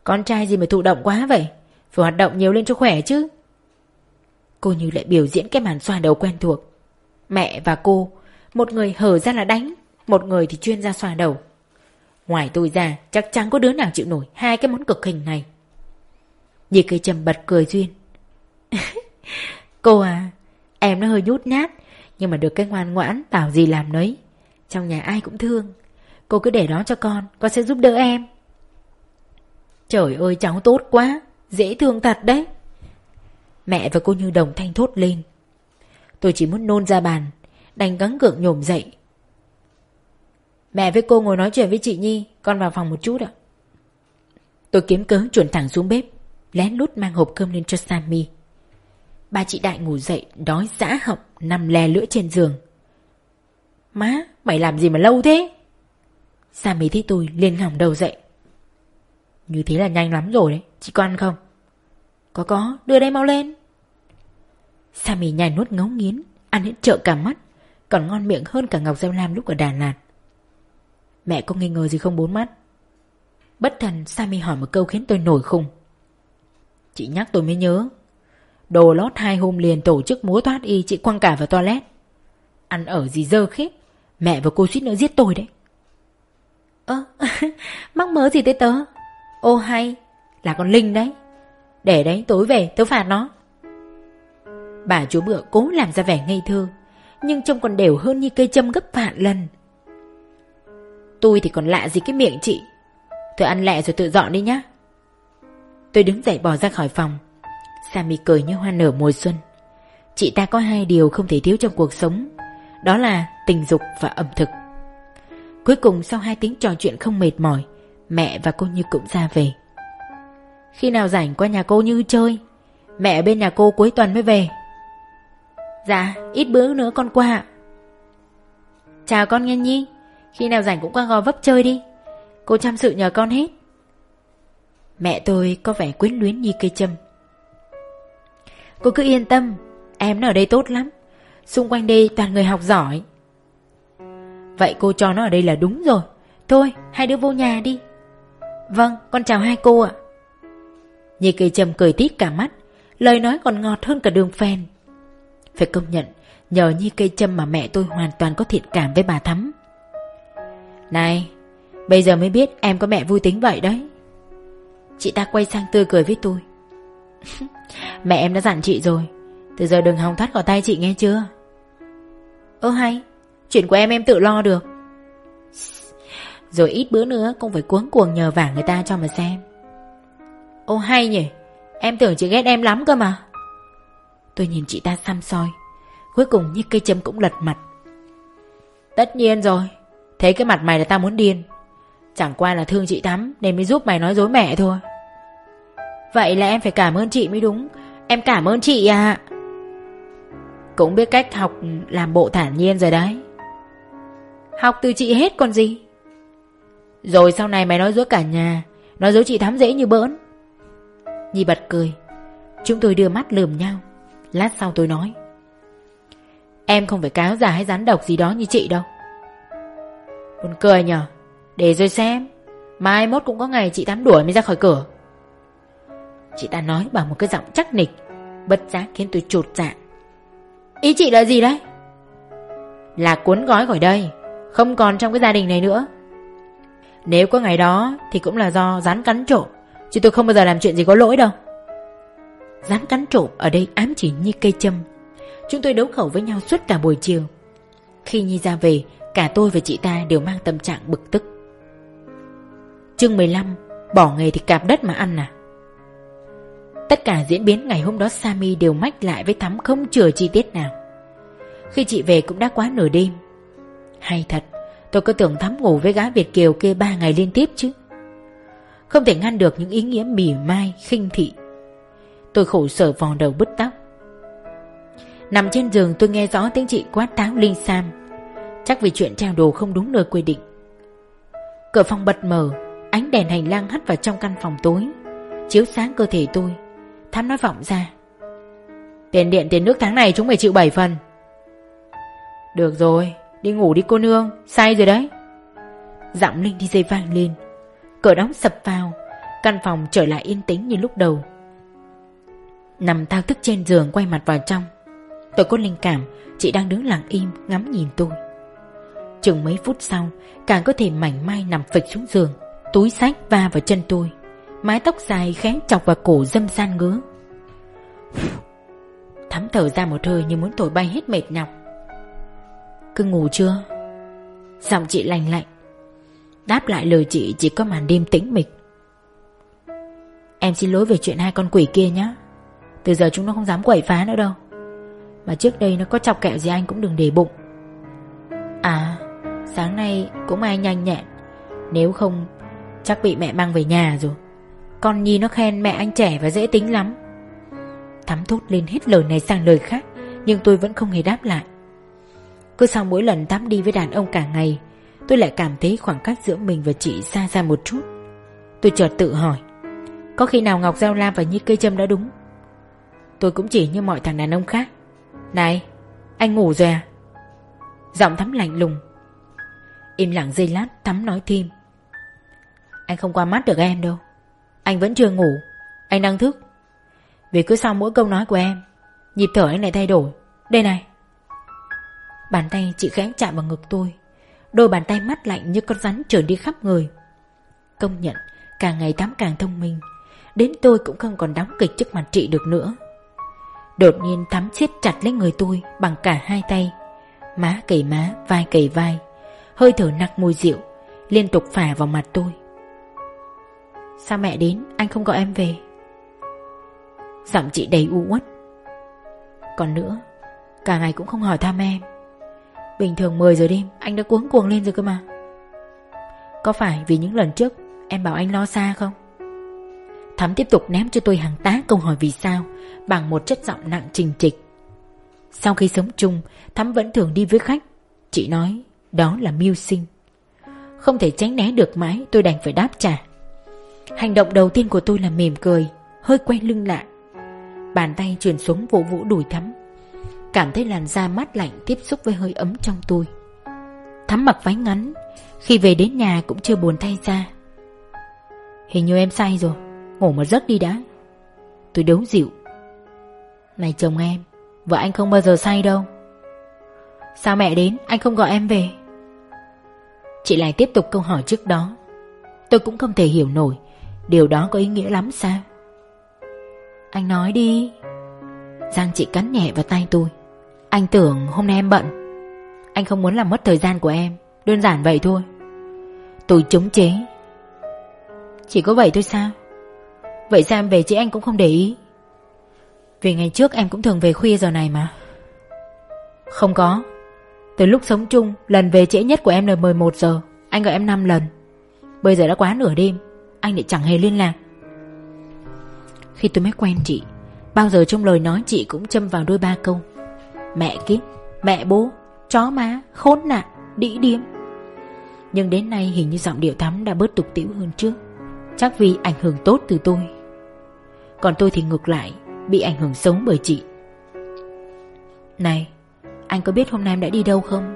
Speaker 1: Con trai gì mà thụ động quá vậy? Phải hoạt động nhiều lên cho khỏe chứ. Cô như lại biểu diễn cái màn xoa đầu quen thuộc. Mẹ và cô, Một người hở ra là đánh, Một người thì chuyên ra xoa đầu. Ngoài tôi ra, chắc chắn có đứa nào chịu nổi Hai cái món cực hình này. Dì cây trầm bật cười duyên. Cô à Em nó hơi nhút nhát, Nhưng mà được cái ngoan ngoãn Bảo gì làm nấy. Trong nhà ai cũng thương. Cô cứ để đó cho con Con sẽ giúp đỡ em. Trời ơi, cháu tốt quá, Dễ thương thật đấy. Mẹ và cô Như đồng thanh thốt lên. Tôi chỉ muốn nôn ra bàn, Đành gắng gượng nhổm dậy Mẹ với cô ngồi nói chuyện với chị Nhi, Con vào phòng một chút ạ. Tôi kiếm cớ chuẩn thẳng xuống bếp, Lén lút mang hộp cơm lên cho Sammy. Ba chị Đại ngủ dậy, Đói dã họng, Nằm lè lưỡi trên giường. Má, mày làm gì mà lâu thế? Sammy thấy tôi liền ngỏng đầu dậy. Như thế là nhanh lắm rồi đấy, Chị có ăn không? Có có, đưa đây mau lên. Sammy nhai nuốt ngấu nghiến, Ăn hết trợ cả mắt, Còn ngon miệng hơn cả Ngọc Giao Lam lúc ở Đà Lạt. Mẹ có nghi ngờ gì không bốn mắt? Bất thần Sammy hỏi một câu khiến tôi nổi khùng. Chị nhắc tôi mới nhớ. Đồ lót hai hôm liền tổ chức múa thoát y chị quăng cả vào toilet. Ăn ở gì dơ khiếp Mẹ và cô suýt nữa giết tôi đấy. Ơ Mắc mớ gì tới tớ? Ô hay Là con Linh đấy. Để đấy tối về tớ phạt nó. Bà chú bựa cố làm ra vẻ ngây thơ Nhưng trông còn đều hơn như cây châm gấp vạn lần Tôi thì còn lạ gì cái miệng chị. Tôi ăn lẹ rồi tự dọn đi nhá. Tôi đứng dậy bỏ ra khỏi phòng. Sammy cười như hoa nở mùa xuân. Chị ta có hai điều không thể thiếu trong cuộc sống. Đó là tình dục và ẩm thực. Cuối cùng sau hai tiếng trò chuyện không mệt mỏi, Mẹ và cô Như cũng ra về. Khi nào rảnh qua nhà cô Như chơi? Mẹ ở bên nhà cô cuối tuần mới về. Dạ ít bữa nữa con qua Chào con nghe Nhi. Khi nào rảnh cũng qua gò vấp chơi đi. Cô chăm sự nhờ con hết. Mẹ tôi có vẻ quyến luyến như cây châm. Cô cứ yên tâm, Em nó ở đây tốt lắm. Xung quanh đây toàn người học giỏi. Vậy cô cho nó ở đây là đúng rồi. Thôi, hai đứa vô nhà đi. Vâng con chào hai cô ạ. Nhi cây châm cười tít cả mắt, Lời nói còn ngọt hơn cả đường phèn. Phải công nhận, Nhờ Nhi cây châm mà mẹ tôi hoàn toàn có thiện cảm với bà Thắm. Này, Bây giờ mới biết em có mẹ vui tính vậy đấy. Chị ta quay sang tươi cười với tôi. Mẹ em đã dặn chị rồi, Từ giờ đừng hòng thoát khỏi tay chị nghe chưa? Ơ hay, Chuyện của em em tự lo được. Rồi ít bữa nữa Cũng phải cuống cuồng nhờ vả người ta cho mà xem. Ô hay nhỉ, Em tưởng chị ghét em lắm cơ mà. Tôi nhìn chị ta xăm soi, Cuối cùng như cây châm cũng lật mặt. Tất nhiên rồi Thấy cái mặt mày là tao muốn điên. Chẳng qua là thương chị Thắm Nên mới giúp mày nói dối mẹ thôi. Vậy là em phải cảm ơn chị mới đúng. Em cảm ơn chị à Cũng biết cách học, làm bộ thản nhiên rồi đấy. Học từ chị hết còn gì? Rồi sau này mày nói dối cả nhà, Nói dối chị Thắm dễ như bỡn. Nhi bật cười. Chúng tôi đưa mắt lườm nhau. Lát sau tôi nói. Em không phải cáo giả hay rắn độc gì đó như chị đâu. Buồn cười nhở Để rồi xem. Mai mốt cũng có ngày chị Tám đuổi mới ra khỏi cửa. Chị ta nói bằng một cái giọng chắc nịch, Bất giác khiến tôi trột dạ. Ý chị là gì đấy? Là cuốn gói khỏi đây, Không còn trong cái gia đình này nữa. Nếu có ngày đó Thì cũng là do rắn cắn trộm, Chứ tôi không bao giờ làm chuyện gì có lỗi đâu. Rắn cắn trộm ở đây ám chỉ như cây châm. Chúng tôi đấu khẩu với nhau suốt cả buổi chiều. Khi Nhi ra về Cả tôi và chị ta đều mang tâm trạng bực tức. Chương 15 Bỏ nghề thì cạp đất mà ăn à? Tất cả diễn biến ngày hôm đó sami đều mách lại với Thắm không chừa chi tiết nào. Khi chị về cũng đã quá nửa đêm. Hay thật Tôi cứ tưởng Thắm ngủ với gái Việt Kiều kia ba ngày liên tiếp chứ. Không thể ngăn được những ý nghĩa mỉa mai, khinh thị. Tôi khổ sở vò đầu bứt tóc. Nằm trên giường tôi nghe rõ tiếng chị quát táo Linh Sam. Chắc vì chuyện trao đồ không đúng nơi quy định. Cửa phòng bật mở, Ánh đèn hành lang hắt vào trong căn phòng tối. Chiếu sáng cơ thể tôi, thám nói vọng ra. Tiền điện, tiền nước tháng này chúng mày chịu 7 phần. Được rồi, Đi ngủ đi cô nương, Say rồi đấy. Giọng Linh đi dây vang lên. Cửa đóng sập vào, Căn phòng trở lại yên tĩnh như lúc đầu. Nằm thao thức trên giường quay mặt vào trong. Tôi có linh cảm, Chị đang đứng lặng im, ngắm nhìn tôi. Chừng mấy phút sau, Càng có thể mảnh mai nằm phịch xuống giường. Túi sách va vào chân tôi. Mái tóc dài khẽ chọc vào cổ dâm san ngứa. Thắm thở ra một hơi như muốn thổi bay hết mệt nhọc. Cứ ngủ chưa? Giọng chị lành lạnh. Đáp lại lời chị chỉ có màn đêm tĩnh mịch. Em xin lỗi về chuyện hai con quỷ kia nhé Từ giờ chúng nó không dám quậy phá nữa đâu. Mà trước đây nó có chọc kẹo gì anh cũng đừng để bụng. À Sáng nay cũng ai nhanh nhẹn. Nếu không, Chắc bị mẹ mang về nhà rồi. Con Nhi nó khen mẹ anh trẻ và dễ tính lắm. Thắm thốt lên hết lời này sang lời khác, Nhưng tôi vẫn không hề đáp lại. Cứ sau mỗi lần Thắm đi với đàn ông cả ngày, Tôi lại cảm thấy khoảng cách giữa mình và chị xa ra một chút. Tôi chợt tự hỏi, Có khi nào Ngọc Giao Lam và Nhi Cây Trâm đã đúng? Tôi cũng chỉ như mọi thằng đàn ông khác. Này, Anh ngủ rồi à? Giọng Thắm lạnh lùng. Im lặng giây lát Thắm nói thêm. Anh không qua mắt được em đâu. Anh vẫn chưa ngủ. Anh đang thức. Vì cứ sau mỗi câu nói của em Nhịp thở anh lại thay đổi. Đây này. Bàn tay chị khẽ chạm vào ngực tôi. Đôi bàn tay mắt lạnh như con rắn trở đi khắp người. Công nhận Càng ngày Thắm càng thông minh. Đến tôi cũng không còn đóng kịch trước mặt chị được nữa. Đột nhiên Thắm siết chặt lấy người tôi Bằng cả hai tay. Má cầy má, vai cầy vai. Hơi thở nặng mùi rượu, Liên tục phả vào mặt tôi. Sao mẹ đến? Anh không gọi em về. Giọng chị đầy u uất. Còn nữa, Cả ngày cũng không hỏi thăm em. Bình thường 10 giờ đêm, Anh đã cuống cuồng lên rồi cơ mà. Có phải vì những lần trước Em bảo anh lo xa không? Thắm tiếp tục ném cho tôi hàng tá câu hỏi vì sao, Bằng một chất giọng nặng trình trịch. Sau khi sống chung, Thắm vẫn thường đi với khách, Chị nói đó là mưu sinh. Không thể tránh né được mãi, Tôi đành phải đáp trả. Hành động đầu tiên của tôi là mỉm cười, Hơi quay lưng lại. Bàn tay chuyển xuống vỗ vũ đùi thắm. Cảm thấy làn da mát lạnh Tiếp xúc với hơi ấm trong tôi. Thắm mặc váy ngắn, Khi về đến nhà cũng chưa buồn thay ra Hình như em say rồi, Ngủ một giấc đi đã. Tôi đấu dịu. Này chồng em, Vợ anh không bao giờ say đâu. Sao mẹ đến, anh không gọi em về? Chị lại tiếp tục câu hỏi trước đó. Tôi cũng không thể hiểu nổi, Điều đó có ý nghĩa lắm sao? Anh nói đi. Giang chị cắn nhẹ vào tay tôi. Anh tưởng hôm nay em bận. Anh không muốn làm mất thời gian của em, Đơn giản vậy thôi. Tôi chống chế. Chỉ có vậy thôi sao? Vậy sao em về chị anh cũng không để ý. Vì ngày trước em cũng thường về khuya giờ này mà. Không có. Từ lúc sống chung, Lần về trễ nhất của em là 11 giờ. Anh gọi em 5 lần. Bây giờ đã quá nửa đêm, Anh lại chẳng hề liên lạc. Khi tôi mới quen chị, Bao giờ trong lời nói chị cũng châm vào đôi ba câu. Mẹ kiếp, Mẹ bố, Chó má, Khốn nạn, Đĩ điếm. Nhưng đến nay hình như giọng điệu thắm đã bớt tục tĩu hơn trước. Chắc vì ảnh hưởng tốt từ tôi. Còn tôi thì ngược lại, Bị ảnh hưởng xấu bởi chị. Này anh có biết hôm nay em đã đi đâu không?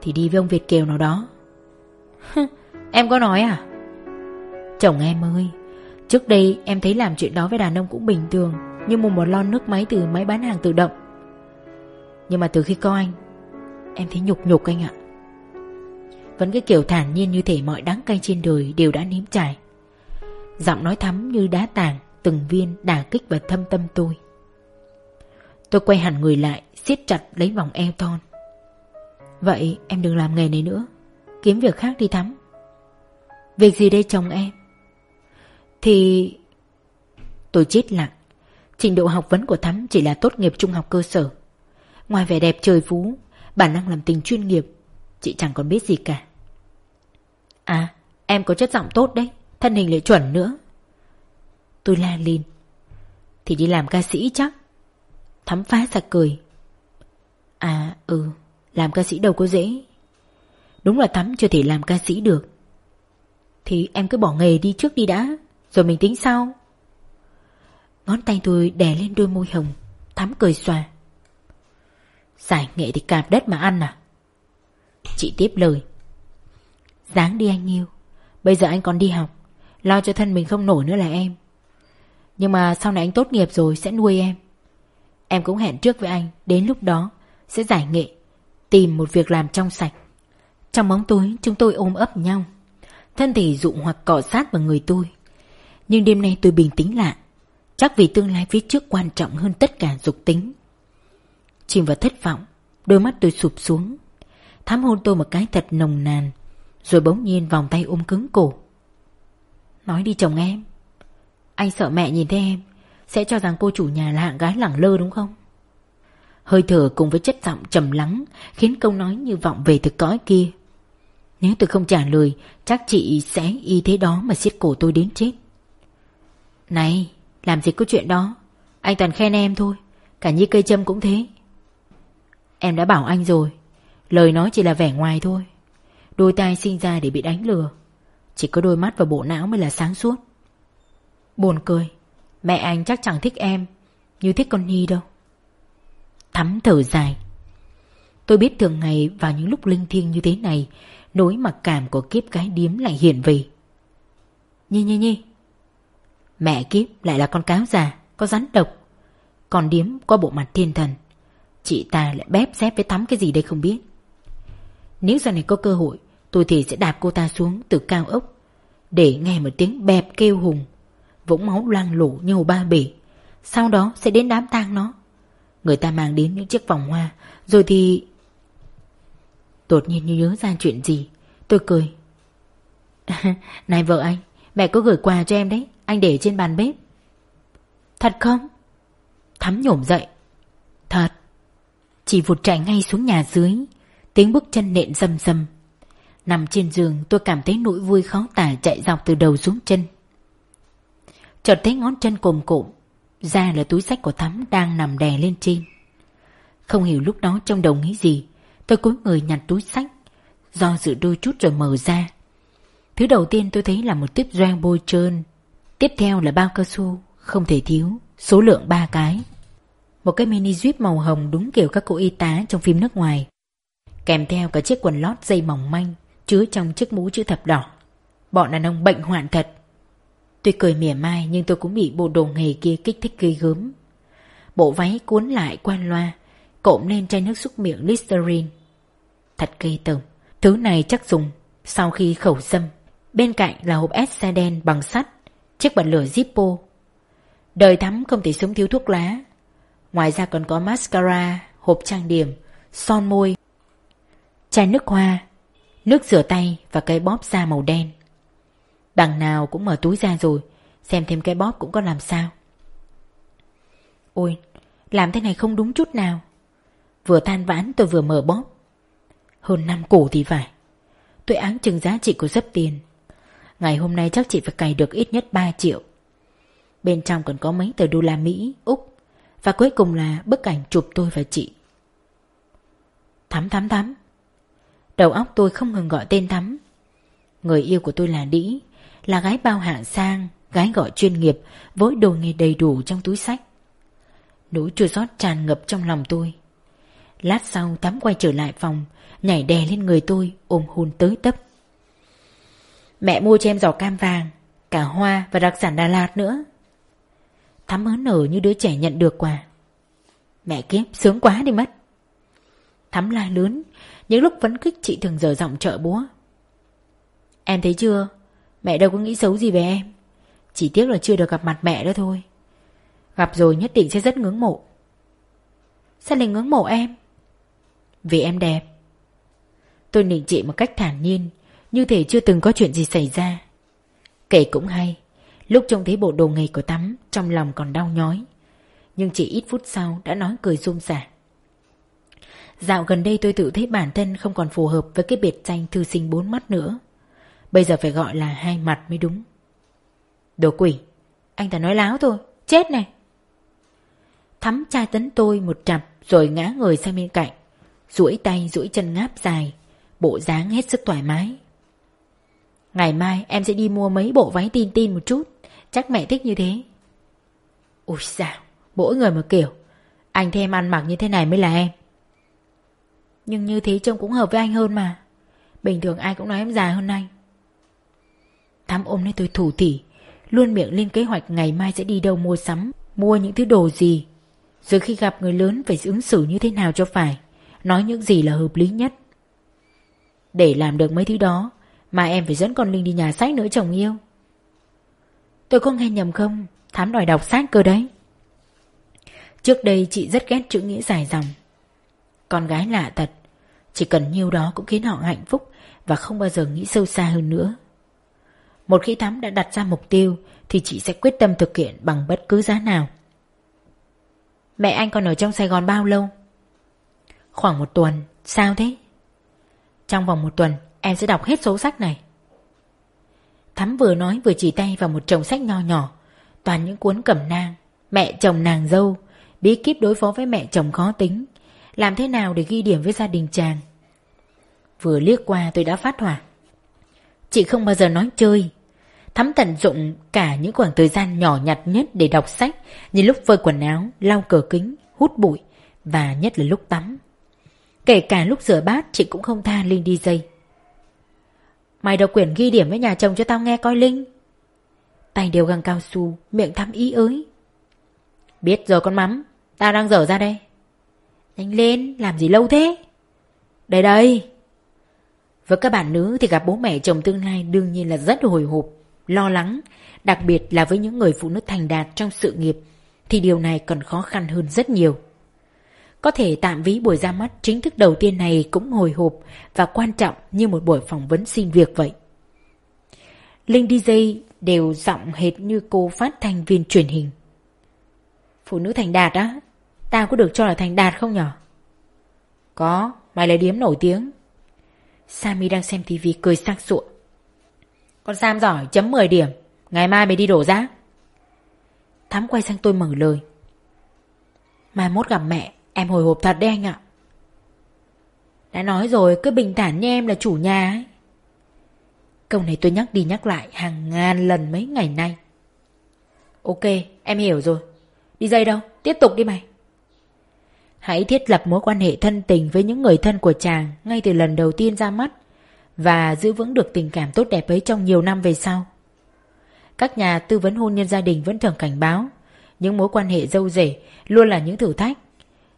Speaker 1: Thì đi với ông Việt Kiều nào đó. Em có nói à? Chồng em ơi, Trước đây em thấy làm chuyện đó với đàn ông cũng bình thường, Như mua một lon nước máy từ máy bán hàng tự động. Nhưng mà từ khi có anh, Em thấy nhục nhục anh ạ. Vẫn cái kiểu thản nhiên như thể mọi đắng cay trên đời đều đã nếm trải. Giọng nói thắm như đá tảng, Từng viên đả kích và thâm tâm tôi. Tôi quay hẳn người lại, siết chặt lấy vòng eo thon. Vậy em đừng làm nghề này nữa. Kiếm việc khác đi thắm. Việc gì đây chồng em? Thì Tôi chết lặng. Trình độ học vấn của Thắm chỉ là tốt nghiệp trung học cơ sở. Ngoài vẻ đẹp trời phú, Bản năng làm tình chuyên nghiệp, Chị chẳng còn biết gì cả. À em có chất giọng tốt đấy, Thân hình lại chuẩn nữa. Tôi la lên. Thì đi làm ca sĩ chắc. Thắm phá ra cười. À ừ Làm ca sĩ đâu có dễ. Đúng là Thắm chưa thể làm ca sĩ được. Thì em cứ bỏ nghề đi trước đi đã, Rồi mình tính sau. Ngón tay tôi đè lên đôi môi hồng, Thắm cười xòa. Giải nghệ thì cạp đất mà ăn à? Chị tiếp lời. Dáng đi anh yêu, Bây giờ anh còn đi học, Lo cho thân mình không nổi nữa là em. Nhưng mà sau này anh tốt nghiệp rồi sẽ nuôi em. Em cũng hẹn trước với anh, Đến lúc đó sẽ giải nghệ, Tìm một việc làm trong sạch. Trong bóng tối, chúng tôi ôm ấp nhau. Thân thể dụng hoặc cọ sát vào người tôi. Nhưng đêm nay tôi bình tĩnh lại. Chắc vì tương lai phía trước quan trọng hơn tất cả dục tính. Chìm vào thất vọng, Đôi mắt tôi sụp xuống. Thám hôn tôi một cái thật nồng nàn, Rồi bỗng nhiên vòng tay ôm cứng cổ. Nói đi chồng em. Anh sợ mẹ nhìn thấy em. Sẽ cho rằng cô chủ nhà là hạng gái lẳng lơ đúng không? Hơi thở cùng với chất giọng trầm lắng Khiến câu nói như vọng về từ cõi kia. Nếu tôi không trả lời, Chắc chị sẽ y thế đó mà siết cổ tôi đến chết. Này, Làm gì có chuyện đó? Anh toàn khen em thôi, Cả như cây châm cũng thế. Em đã bảo anh rồi, Lời nói chỉ là vẻ ngoài thôi. Đôi tai sinh ra để bị đánh lừa, Chỉ có đôi mắt và bộ não mới là sáng suốt. Buồn cười Mẹ anh chắc chẳng thích em, Như thích con Nhi đâu. Thắm thở dài. Tôi biết thường ngày vào những lúc linh thiêng như thế này, Nỗi mặc cảm của kiếp cái điếm lại hiện về. Nhi nhi nhi. Mẹ kiếp lại là con cáo già, Có rắn độc. Còn điếm có bộ mặt thiên thần. Chị ta lại bép xép với Thắm cái gì đây không biết. Nếu sau này có cơ hội, Tôi thì sẽ đạp cô ta xuống từ cao ốc, Để nghe một tiếng bẹp kêu hùng. Vũng máu loang lổ như hồ ba bể. Sau đó sẽ đến đám tang nó. Người ta mang đến những chiếc vòng hoa, Rồi thì Đột nhiên như nhớ ra chuyện gì, Tôi cười. Này vợ anh, Mẹ có gửi quà cho em đấy, Anh để trên bàn bếp. Thật không? Thắm nhổm dậy. Thật. Chỉ vụt chạy ngay xuống nhà dưới, Tiếng bước chân nện rầm rầm. Nằm trên giường, tôi cảm thấy nỗi vui khó tả chạy dọc từ đầu xuống chân. Chợt thấy ngón chân cồm cụm, Ra là túi sách của Thắm đang nằm đè lên trên. Không hiểu lúc đó trong đầu nghĩ gì, Tôi cúi người nhặt túi sách, Do dự đôi chút rồi mở ra. Thứ đầu tiên tôi thấy là một tiếp doang bôi trơn. Tiếp theo là bao cao su, Không thể thiếu, Số lượng ba cái. Một cái mini jeep màu hồng đúng kiểu các cô y tá trong phim nước ngoài. Kèm theo cả chiếc quần lót dây mỏng manh, Chứa trong chiếc mũ chữ thập đỏ. Bọn đàn ông bệnh hoạn thật. Tuy cười mỉa mai nhưng tôi cũng bị bộ đồ nghề kia kích thích gây gớm. Bộ váy cuốn lại quan loa Cộm lên chai nước xúc miệng Listerine. Thật gây tởm, Thứ này chắc dùng sau khi khẩu dâm Bên cạnh là hộp ép xe đen bằng sắt, Chiếc bật lửa Zippo. Đời thắm không thể sống thiếu thuốc lá. Ngoài ra còn có mascara, Hộp trang điểm, Son môi, Chai nước hoa, Nước rửa tay và cây bóp da màu đen. Đằng nào cũng mở túi ra rồi Xem thêm cái bóp cũng có làm sao. Ôi Làm thế này không đúng chút nào. Vừa than vãn tôi vừa mở bóp. Hơn năm củ thì phải. Tôi áng chừng giá trị của dấp tiền. Ngày hôm nay chắc chị phải cày được ít nhất 3 triệu. Bên trong còn có mấy tờ đô la Mỹ, Úc. Và cuối cùng là bức ảnh chụp tôi và chị. Thắm thắm thắm. Đầu óc tôi không ngừng gọi tên Thắm. Người yêu của tôi là Đĩ. Là gái bao hạng sang, Gái gọi chuyên nghiệp, Với đồ nghề đầy đủ trong túi sách. Nỗi chua xót tràn ngập trong lòng tôi. Lát sau Thắm quay trở lại phòng, Nhảy đè lên người tôi, Ôm hôn tới tấp. Mẹ mua cho em giỏ cam vàng, Cả hoa và đặc sản Đà Lạt nữa. Thắm hớn nở như đứa trẻ nhận được quà. Mẹ kiếp, sướng quá đi mất. Thắm la lớn Những lúc phấn khích chị thường dở giọng trợ búa. Em thấy chưa? Mẹ đâu có nghĩ xấu gì về em. Chỉ tiếc là chưa được gặp mặt mẹ đó thôi. Gặp rồi nhất định sẽ rất ngưỡng mộ. Sao lại ngưỡng mộ em? Vì em đẹp. Tôi nịnh chị một cách thản nhiên, Như thể chưa từng có chuyện gì xảy ra. Kể cũng hay, Lúc trông thấy bộ đồ nghề của tắm, Trong lòng còn đau nhói. Nhưng chỉ ít phút sau đã nói cười rôm rả. Dạo gần đây tôi tự thấy bản thân không còn phù hợp với cái biệt danh thư sinh bốn mắt nữa. Bây giờ phải gọi là hai mặt mới đúng. Đồ quỷ, anh ta nói láo thôi, chết này. Thắm trai tấn tôi một chặp rồi ngã người sang bên cạnh, duỗi tay duỗi chân ngáp dài, bộ dáng hết sức thoải mái. Ngày mai em sẽ đi mua mấy bộ váy tin tin một chút, chắc mẹ thích như thế. Ôi sao, mỗi người một kiểu, anh thêm ăn mặc như thế này mới là em. Nhưng như thế trông cũng hợp với anh hơn mà Bình thường ai cũng nói em già hơn anh Thắm ôm lấy tôi thủ thỉ, Luôn miệng lên kế hoạch ngày mai sẽ đi đâu mua sắm, Mua những thứ đồ gì. Rồi khi gặp người lớn phải ứng xử như thế nào cho phải, Nói những gì là hợp lý nhất. Để làm được mấy thứ đó, Mà em phải dẫn con Linh đi nhà sách nữa chồng yêu. Tôi có nghe nhầm không? Thám đòi đọc sách cơ đấy. Trước đây chị rất ghét chữ nghĩa dài dòng. Con gái lạ thật, Chỉ cần nhiêu đó cũng khiến họ hạnh phúc Và không bao giờ nghĩ sâu xa hơn nữa. Một khi Thắm đã đặt ra mục tiêu, Thì chị sẽ quyết tâm thực hiện bằng bất cứ giá nào. Mẹ anh còn ở trong Sài Gòn bao lâu? Khoảng một tuần. Sao thế? Trong vòng một tuần, em sẽ đọc hết số sách này. Thắm vừa nói vừa chỉ tay vào một chồng sách nho nhỏ, Toàn những cuốn cẩm nang, Mẹ chồng nàng dâu, Bí kíp đối phó với mẹ chồng khó tính. Làm thế nào để ghi điểm với gia đình chàng? Vừa liếc qua tôi đã phát hỏa. Chị không bao giờ nói chơi. Thắm tận dụng cả những khoảng thời gian nhỏ nhặt nhất để đọc sách Như lúc phơi quần áo, lau cờ kính, hút bụi Và nhất là lúc tắm. Kể cả lúc rửa bát chị cũng không tha Linh đi dây. Mày đọc quyển ghi điểm với nhà chồng cho tao nghe coi Linh. Tay đều găng cao su Miệng thắm ý ới. Biết rồi con mắm Tao đang dở ra đây. Nhanh lên, làm gì lâu thế? Đây đây. Với các bạn nữ thì gặp bố mẹ chồng tương lai đương nhiên là rất hồi hộp, lo lắng, đặc biệt là với những người phụ nữ thành đạt trong sự nghiệp thì điều này còn khó khăn hơn rất nhiều. Có thể tạm ví buổi ra mắt chính thức đầu tiên này cũng hồi hộp và quan trọng như một buổi phỏng vấn xin việc vậy. Linh DJ Đều giọng hệt như cô phát thanh viên truyền hình Phụ nữ thành đạt á Tao có được cho là thành đạt không nhở Có Mày là điếm nổi tiếng Sammy đang xem tivi cười sang sụa Con Sam giỏi, chấm 10 điểm. Ngày mai mày đi đổ rác. Thắm quay sang tôi mở lời. Mai mốt gặp mẹ, Em hồi hộp thật đấy anh ạ. Đã nói rồi, cứ bình thản như em là chủ nhà ấy. Câu này tôi nhắc đi nhắc lại hàng ngàn lần mấy ngày nay. Ok, em hiểu rồi. Đi dây đâu, tiếp tục đi mày. Hãy thiết lập mối quan hệ thân tình với những người thân của chàng ngay từ lần đầu tiên ra mắt và giữ vững được tình cảm tốt đẹp ấy trong nhiều năm về sau. Các nhà tư vấn hôn nhân gia đình vẫn thường cảnh báo, những mối quan hệ dâu rể luôn là những thử thách.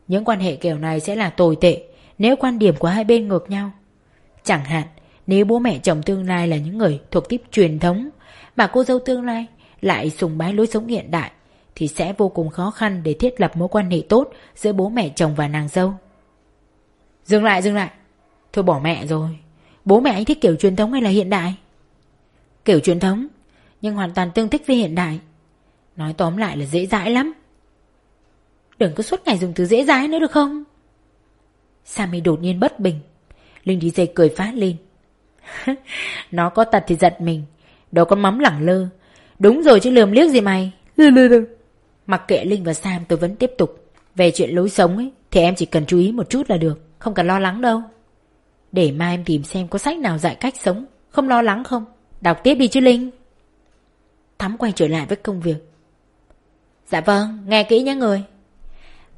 Speaker 1: Những quan hệ kiểu này sẽ là tồi tệ nếu quan điểm của hai bên ngược nhau. Chẳng hạn, nếu bố mẹ chồng tương lai là những người thuộc tiếp truyền thống mà cô dâu tương lai lại sùng bái lối sống hiện đại thì sẽ vô cùng khó khăn để thiết lập mối quan hệ tốt giữa bố mẹ chồng và nàng dâu. Dừng lại, dừng lại. Thôi bỏ mẹ rồi. Bố mẹ anh thích kiểu truyền thống hay là hiện đại? Kiểu truyền thống, nhưng hoàn toàn tương thích với hiện đại. Nói tóm lại là dễ dãi lắm. Đừng có suốt ngày dùng từ dễ dãi nữa được không? Sammy đột nhiên bất bình. Linh đi dây cười phát lên. Nó có tật thì giật mình. Đồ con mắm lẳng lơ. Đúng rồi chứ lườm liếc gì mày. Lừ lừ lừ. Mặc kệ Linh và Sam, tôi vẫn tiếp tục. Về chuyện lối sống ấy, Thì em chỉ cần chú ý một chút là được, Không cần lo lắng đâu. Để mai em tìm xem có sách nào dạy cách sống, Không lo lắng không? Đọc tiếp đi chứ, Linh. Thắm quay trở lại với công việc. Dạ vâng nghe kỹ nhé người.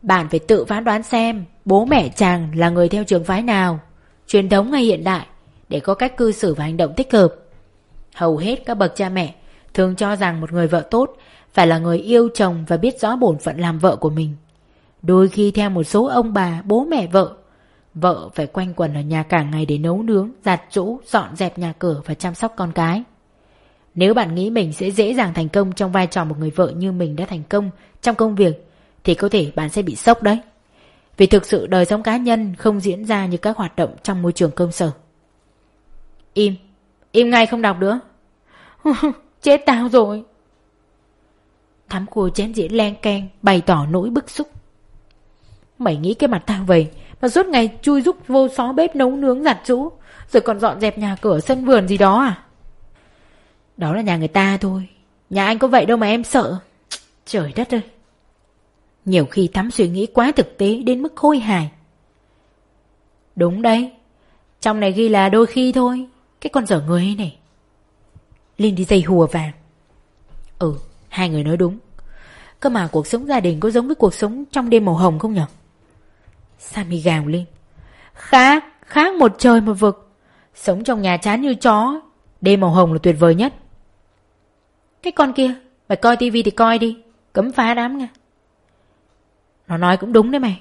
Speaker 1: Bạn phải tự phán đoán xem, Bố mẹ chàng là người theo trường phái nào, Truyền thống hay hiện đại, Để có cách cư xử và hành động thích hợp. Hầu hết các bậc cha mẹ Thường cho rằng một người vợ tốt phải là người yêu chồng và biết rõ bổn phận làm vợ của mình. Đôi khi theo một số ông bà, bố mẹ vợ, vợ phải quanh quẩn ở nhà cả ngày để nấu nướng, giặt rũ, dọn dẹp nhà cửa và chăm sóc con cái. Nếu bạn nghĩ mình sẽ dễ dàng thành công trong vai trò một người vợ như mình đã thành công trong công việc, thì có thể bạn sẽ bị sốc đấy. Vì thực sự đời sống cá nhân không diễn ra như các hoạt động trong môi trường công sở. Im, im ngay không đọc nữa. Chết tao rồi. Thắm khua chén dĩa len keng Bày tỏ nỗi bức xúc. Mày nghĩ cái mặt tao vậy, Mà suốt ngày chui rúc vô xó bếp nấu nướng giặt rũ Rồi còn dọn dẹp nhà cửa sân vườn gì đó à? Đó là nhà người ta thôi, Nhà anh có vậy đâu mà em sợ. Trời đất ơi! Nhiều khi Thắm suy nghĩ quá thực tế Đến mức khôi hài. Đúng đấy, Trong này ghi là đôi khi thôi, Cái con dở người ấy này. Linh đi dây hùa vàng. Ừ Hai người nói đúng. Cơ mà cuộc sống gia đình có giống với cuộc sống trong đêm màu hồng không nhở? Sammy gào lên. Khác, khác một trời một vực. Sống trong nhà chán như chó Đêm màu hồng là tuyệt vời nhất. Cái con kia Mày coi tivi thì coi đi Cấm phá đám nha. Nó nói cũng đúng đấy mày.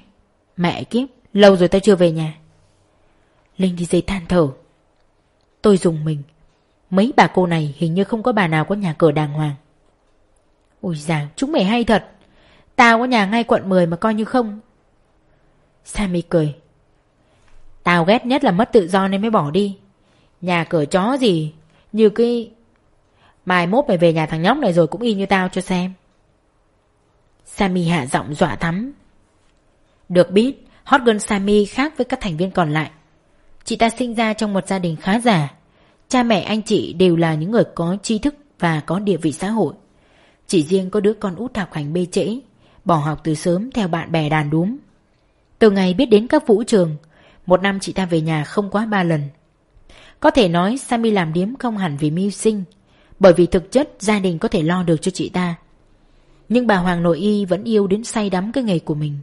Speaker 1: Mẹ kiếp Lâu rồi tao chưa về nhà. Linh đi dây than thở. Tôi dùng mình. Mấy bà cô này hình như không có bà nào có nhà cửa đàng hoàng. Ôi dào, chúng mày hay thật. Tao có nhà ngay quận 10 mà coi như không. Sammy cười. Tao ghét nhất là mất tự do nên mới bỏ đi. Nhà cửa chó gì, như cái... Mai mốt mày về nhà thằng nhóc này rồi cũng y như tao cho xem. Sammy hạ giọng dọa thắm. Được biết, Hot Girl Sammy khác với các thành viên còn lại. Chị ta sinh ra trong một gia đình khá giả. Cha mẹ anh chị đều là những người có tri thức và có địa vị xã hội. Chỉ riêng có đứa con út học hành bê trễ, Bỏ học từ sớm theo bạn bè đàn đúm. Từ ngày biết đến các vũ trường, Một năm chị ta về nhà không quá ba lần. Có thể nói Sammy làm điếm không hẳn vì mưu sinh, Bởi vì thực chất gia đình có thể lo được cho chị ta. Nhưng bà Hoàng Nội Y vẫn yêu đến say đắm cái nghề của mình.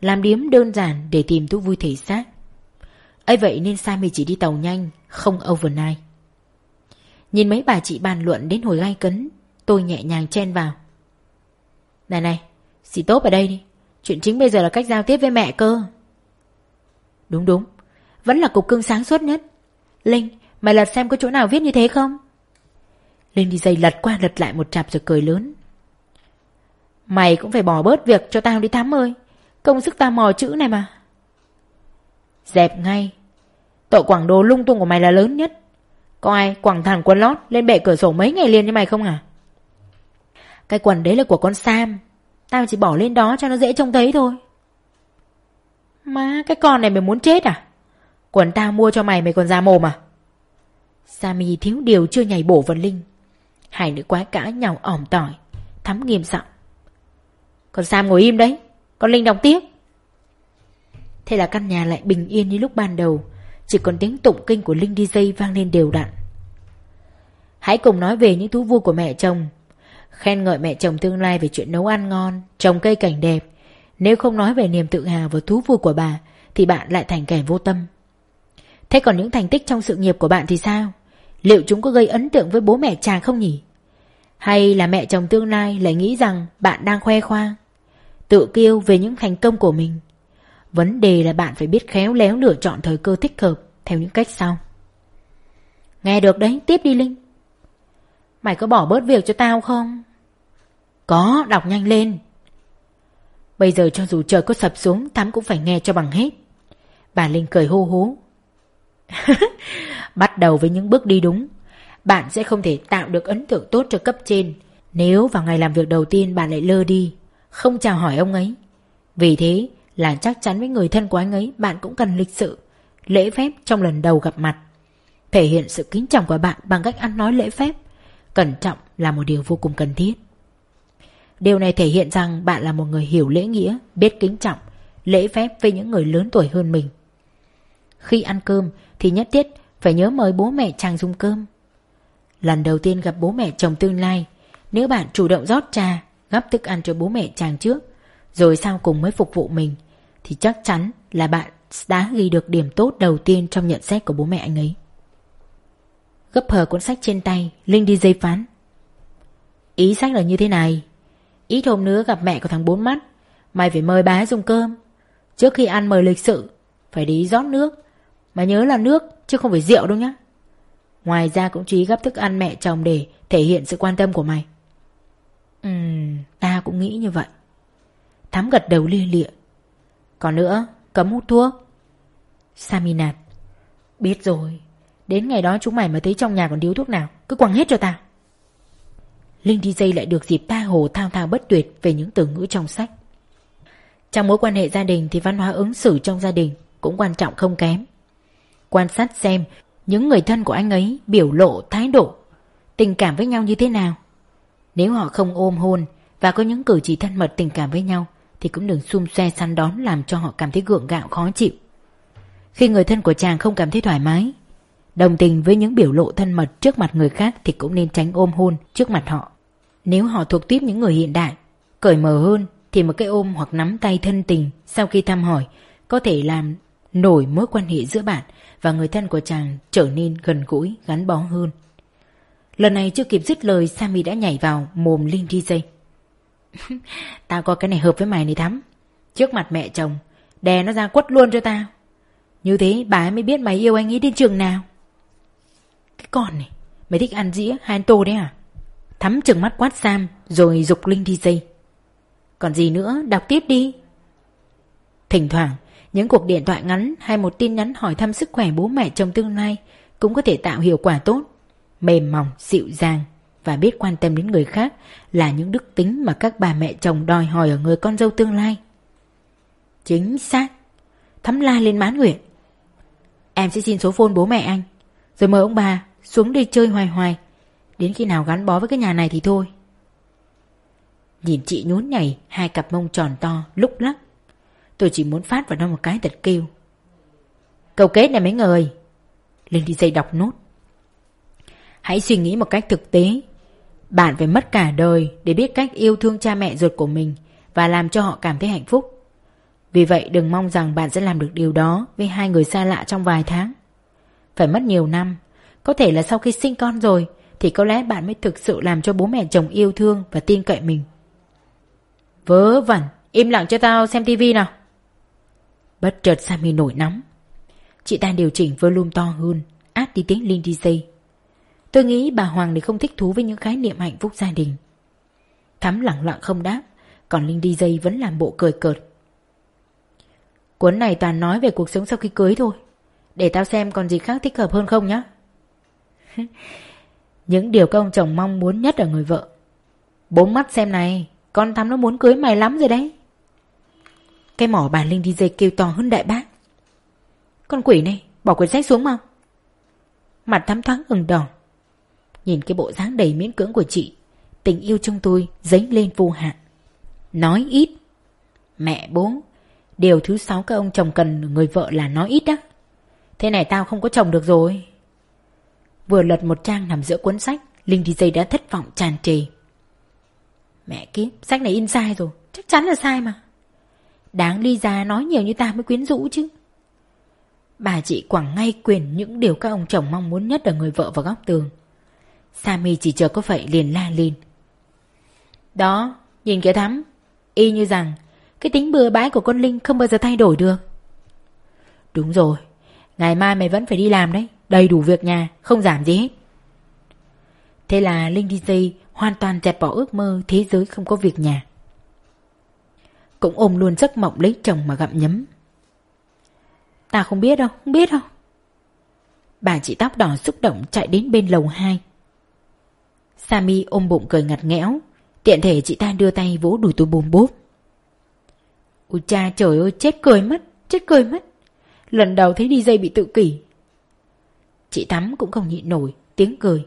Speaker 1: Làm điếm đơn giản để tìm thú vui thể xác. Ấy vậy nên Sammy chỉ đi tàu nhanh, Không overnight. Nhìn mấy bà chị bàn luận đến hồi gai cấn Tôi nhẹ nhàng chen vào. Này này, Xì tốt ở đây đi. Chuyện chính bây giờ là cách giao tiếp với mẹ cơ. Đúng đúng. Vẫn là cục cưng sáng suốt nhất. Linh, Mày lật xem có chỗ nào viết như thế không? Linh đi dây lật qua lật lại một chạp rồi cười lớn. Mày cũng phải bỏ bớt việc cho tao đi thám ơi Công sức tao mò chữ này mà. Dẹp ngay. Tội quảng đồ lung tung của mày là lớn nhất. Có ai quảng thẳng quần lót lên bệ cửa sổ mấy ngày liền như mày không à? Cái quần đấy là của con Sam. Tao chỉ bỏ lên đó cho nó dễ trông thấy thôi. Má, cái con này mày muốn chết à? Quần tao mua cho mày mày còn ra mồm à? Sammy thiếu điều chưa nhảy bổ vào Linh. Hai nữ quái cãi nhau ỏm tỏi, Thắm nghiêm giọng. Còn Sam ngồi im đấy Còn Linh đọc tiếp. Thế là căn nhà lại bình yên như lúc ban đầu. Chỉ còn tiếng tụng kinh của Linh DJ vang lên đều đặn. Hãy cùng nói về những thú vui của mẹ chồng. Khen ngợi mẹ chồng tương lai về chuyện nấu ăn ngon Trồng cây cảnh đẹp Nếu không nói về niềm tự hào và thú vui của bà Thì bạn lại thành kẻ vô tâm Thế còn những thành tích trong sự nghiệp của bạn thì sao? Liệu chúng có gây ấn tượng với bố mẹ chàng không nhỉ? Hay là mẹ chồng tương lai lại nghĩ rằng bạn đang khoe khoang Tự kiêu về những thành công của mình Vấn đề là bạn phải biết khéo léo lựa chọn thời cơ thích hợp Theo những cách sau Nghe được đấy, tiếp đi Linh Mày có bỏ bớt việc cho tao không? Có, đọc nhanh lên. Bây giờ cho dù trời có sập xuống Thắm cũng phải nghe cho bằng hết. Bà Linh cười hô hố. Bắt đầu với những bước đi đúng. Bạn sẽ không thể tạo được ấn tượng tốt cho cấp trên. Nếu vào ngày làm việc đầu tiên bạn lại lơ đi Không chào hỏi ông ấy. Vì thế là chắc chắn với người thân của anh ấy Bạn cũng cần lịch sự Lễ phép trong lần đầu gặp mặt. Thể hiện sự kính trọng của bạn bằng cách ăn nói lễ phép. Cẩn trọng là một điều vô cùng cần thiết. Điều này thể hiện rằng bạn là một người hiểu lễ nghĩa, biết kính trọng, lễ phép với những người lớn tuổi hơn mình. Khi ăn cơm thì nhất thiết phải nhớ mời bố mẹ chàng dùng cơm. Lần đầu tiên gặp bố mẹ chồng tương lai, nếu bạn chủ động rót trà, gắp thức ăn cho bố mẹ chàng trước, rồi sau cùng mới phục vụ mình, thì chắc chắn là bạn đã ghi được điểm tốt đầu tiên trong nhận xét của bố mẹ anh ấy. Gấp hờ cuốn sách trên tay, Linh đi dây phán. Ý sách là như thế này. Ít hôm nữa gặp mẹ của thằng bốn mắt, mày phải mời bá dùng cơm. Trước khi ăn mời lịch sự, phải đi rót nước. Mà nhớ là nước, chứ không phải rượu đâu nhá. Ngoài ra cũng chú ý gấp thức ăn mẹ chồng để thể hiện sự quan tâm của mày. Ừm, ta cũng nghĩ như vậy. Thắm gật đầu lia lịa. Còn nữa, cấm hút thuốc. Saminat. Biết rồi, Đến ngày đó chúng mày mà thấy trong nhà còn điếu thuốc nào Cứ quăng hết cho tao Linh DJ lại được dịp tha hồ thao thao bất tuyệt Về những từ ngữ trong sách. Trong mối quan hệ gia đình Thì văn hóa ứng xử trong gia đình Cũng quan trọng không kém. Quan sát xem những người thân của anh ấy Biểu lộ, thái độ, Tình cảm với nhau như thế nào. Nếu họ không ôm hôn Và có những cử chỉ thân mật tình cảm với nhau Thì cũng đừng xung xoe săn đón Làm cho họ cảm thấy gượng gạo, khó chịu. Khi người thân của chàng không cảm thấy thoải mái Đồng tình với những biểu lộ thân mật trước mặt người khác thì cũng nên tránh ôm hôn trước mặt họ. Nếu họ thuộc tiếp những người hiện đại, cởi mở hơn thì một cái ôm hoặc nắm tay thân tình sau khi thăm hỏi có thể làm nổi mối quan hệ giữa bạn và người thân của chàng trở nên gần gũi, gắn bó hơn. Lần này chưa kịp dứt lời Sammy đã nhảy vào mồm Linh DJ. tao có cái này hợp với mày này thắm. Trước mặt mẹ chồng, đè nó ra quất luôn cho tao. Như thế bà ấy mới biết mày yêu anh ấy đến trường nào. Cái con này. Mày thích ăn dĩa hay ăn tô đấy à? Thắm trừng mắt quát Sam Rồi dục Linh đi dây. Còn gì nữa? Đọc tiếp đi. Thỉnh thoảng Những cuộc điện thoại ngắn hay một tin nhắn hỏi thăm sức khỏe bố mẹ trong tương lai Cũng có thể tạo hiệu quả tốt. Mềm mỏng, dịu dàng Và biết quan tâm đến người khác Là những đức tính mà các bà mẹ chồng đòi hỏi ở người con dâu tương lai. Chính xác. Thắm la lên mán nguyện. Em sẽ xin số phone bố mẹ anh. Rồi mời ông bà xuống đây chơi hoài hoài. Đến khi nào gắn bó với cái nhà này thì thôi. Nhìn chị nhún nhảy, Hai cặp mông tròn to, lúc lắc. Tôi chỉ muốn phát vào nó một cái thật kêu. Cầu kết này mấy người? Lên đi dây đọc nốt. Hãy suy nghĩ một cách thực tế. Bạn phải mất cả đời Để biết cách yêu thương cha mẹ ruột của mình Và làm cho họ cảm thấy hạnh phúc. Vì vậy đừng mong rằng bạn sẽ làm được điều đó Với hai người xa lạ trong vài tháng. Phải mất nhiều năm có thể là sau khi sinh con rồi, Thì có lẽ bạn mới thực sự làm cho bố mẹ chồng yêu thương Và tin cậy mình. Vớ vẩn, Im lặng cho tao xem tivi nào. Bất chợt Sammy nổi nóng. Chị ta điều chỉnh volume to hơn, Át đi tiếng Linh DJ Tôi nghĩ bà Hoàng thì không thích thú với những khái niệm hạnh phúc gia đình. Thắm lặng lặng không đáp, Còn Linh DJ vẫn làm bộ cười cợt. Cuốn này toàn nói về cuộc sống sau khi cưới thôi. Để tao xem còn gì khác thích hợp hơn không nhá. Những điều các ông chồng mong muốn nhất ở người vợ. Bốn mắt xem này, Con Thắm nó muốn cưới mày lắm rồi đấy. Cái mỏ bà Linh đi dây kêu to hơn đại bác. Con quỷ này, Bỏ quyển sách xuống mau Mặt thắm thoáng ửng đỏ. Nhìn cái bộ dáng đầy miễn cưỡng của chị, Tình yêu trong tôi dấy lên vô hạn. Nói ít. Mẹ bố, Điều thứ sáu các ông chồng cần người vợ là nói ít đó Thế này tao không có chồng được rồi. Vừa lật một trang nằm giữa cuốn sách, Linh đi dây đã thất vọng tràn trề. Mẹ kiếp, Sách này in sai rồi, Chắc chắn là sai mà. Đáng ly ra nói nhiều như ta mới quyến rũ chứ. Bà chị quẳng ngay quyền những điều các ông chồng mong muốn nhất ở người vợ vào góc tường. Sammy chỉ chờ có vậy liền la lên. Đó, Nhìn kìa thắm, Y như rằng Cái tính bừa bãi của con Linh không bao giờ thay đổi được. Đúng rồi, Ngày mai mày vẫn phải đi làm đấy. Đầy đủ việc nhà, Không giảm gì hết. Thế là Linh DJ Hoàn toàn dẹp bỏ ước mơ Thế giới không có việc nhà. Cũng ôm luôn giấc mộng lấy chồng mà gặm nhấm. Ta không biết đâu, Không biết đâu. Bà chị tóc đỏ xúc động chạy đến bên lầu 2 Sami ôm bụng cười ngặt nghẽo. Tiện thể chị ta đưa tay vỗ đùi tôi bùm bốp. Ôi cha trời ơi, chết cười mất, Chết cười mất. Lần đầu thấy đi dây bị tự kỷ Chị tắm cũng không nhịn nổi, Tiếng cười.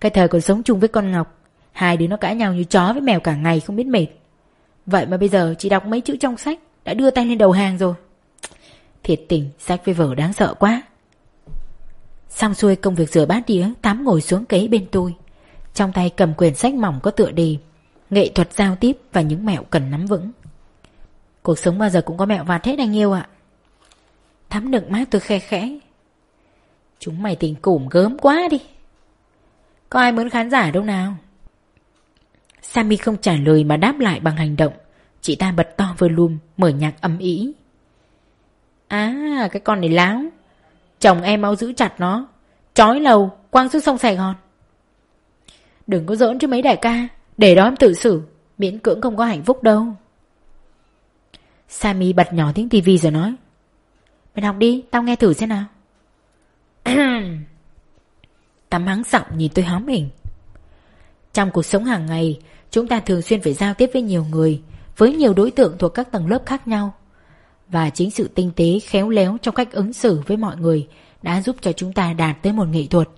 Speaker 1: Cái thời còn sống chung với con Ngọc, Hai đứa nó cãi nhau như chó với mèo cả ngày không biết mệt. Vậy mà bây giờ chị đọc mấy chữ trong sách, Đã đưa tay lên đầu hàng rồi. Thiệt tình, sách với vở đáng sợ quá. Xong xuôi công việc rửa bát đĩa Tám ngồi xuống kế bên tôi. Trong tay cầm quyển sách mỏng có tựa đề, Nghệ thuật giao tiếp và những mẹo cần nắm vững. Cuộc sống bao giờ cũng có mẹo vặt hết anh yêu ạ. Thắm nựng mát tôi khe khẽ. Chúng mày tình củm gớm quá đi. Có ai muốn khán giả đâu nào? Sammy không trả lời mà đáp lại bằng hành động. Chị ta bật to volume Mở nhạc âm ý À cái con này láo. Chồng em mau giữ chặt nó. Chói lầu, quăng xuống sông Sài Gòn. Đừng có giỡn chứ mấy đại ca. Để đó em tự xử. Miễn cưỡng không có hạnh phúc đâu. Sammy bật nhỏ tiếng tivi rồi nói. Mày đọc đi, Tao nghe thử xem nào. Tắm hắng giọng nhìn tôi hóm mình Trong cuộc sống hàng ngày, Chúng ta thường xuyên phải giao tiếp với nhiều người, Với nhiều đối tượng thuộc các tầng lớp khác nhau. Và chính sự tinh tế, khéo léo Trong cách ứng xử với mọi người Đã giúp cho chúng ta đạt tới một nghệ thuật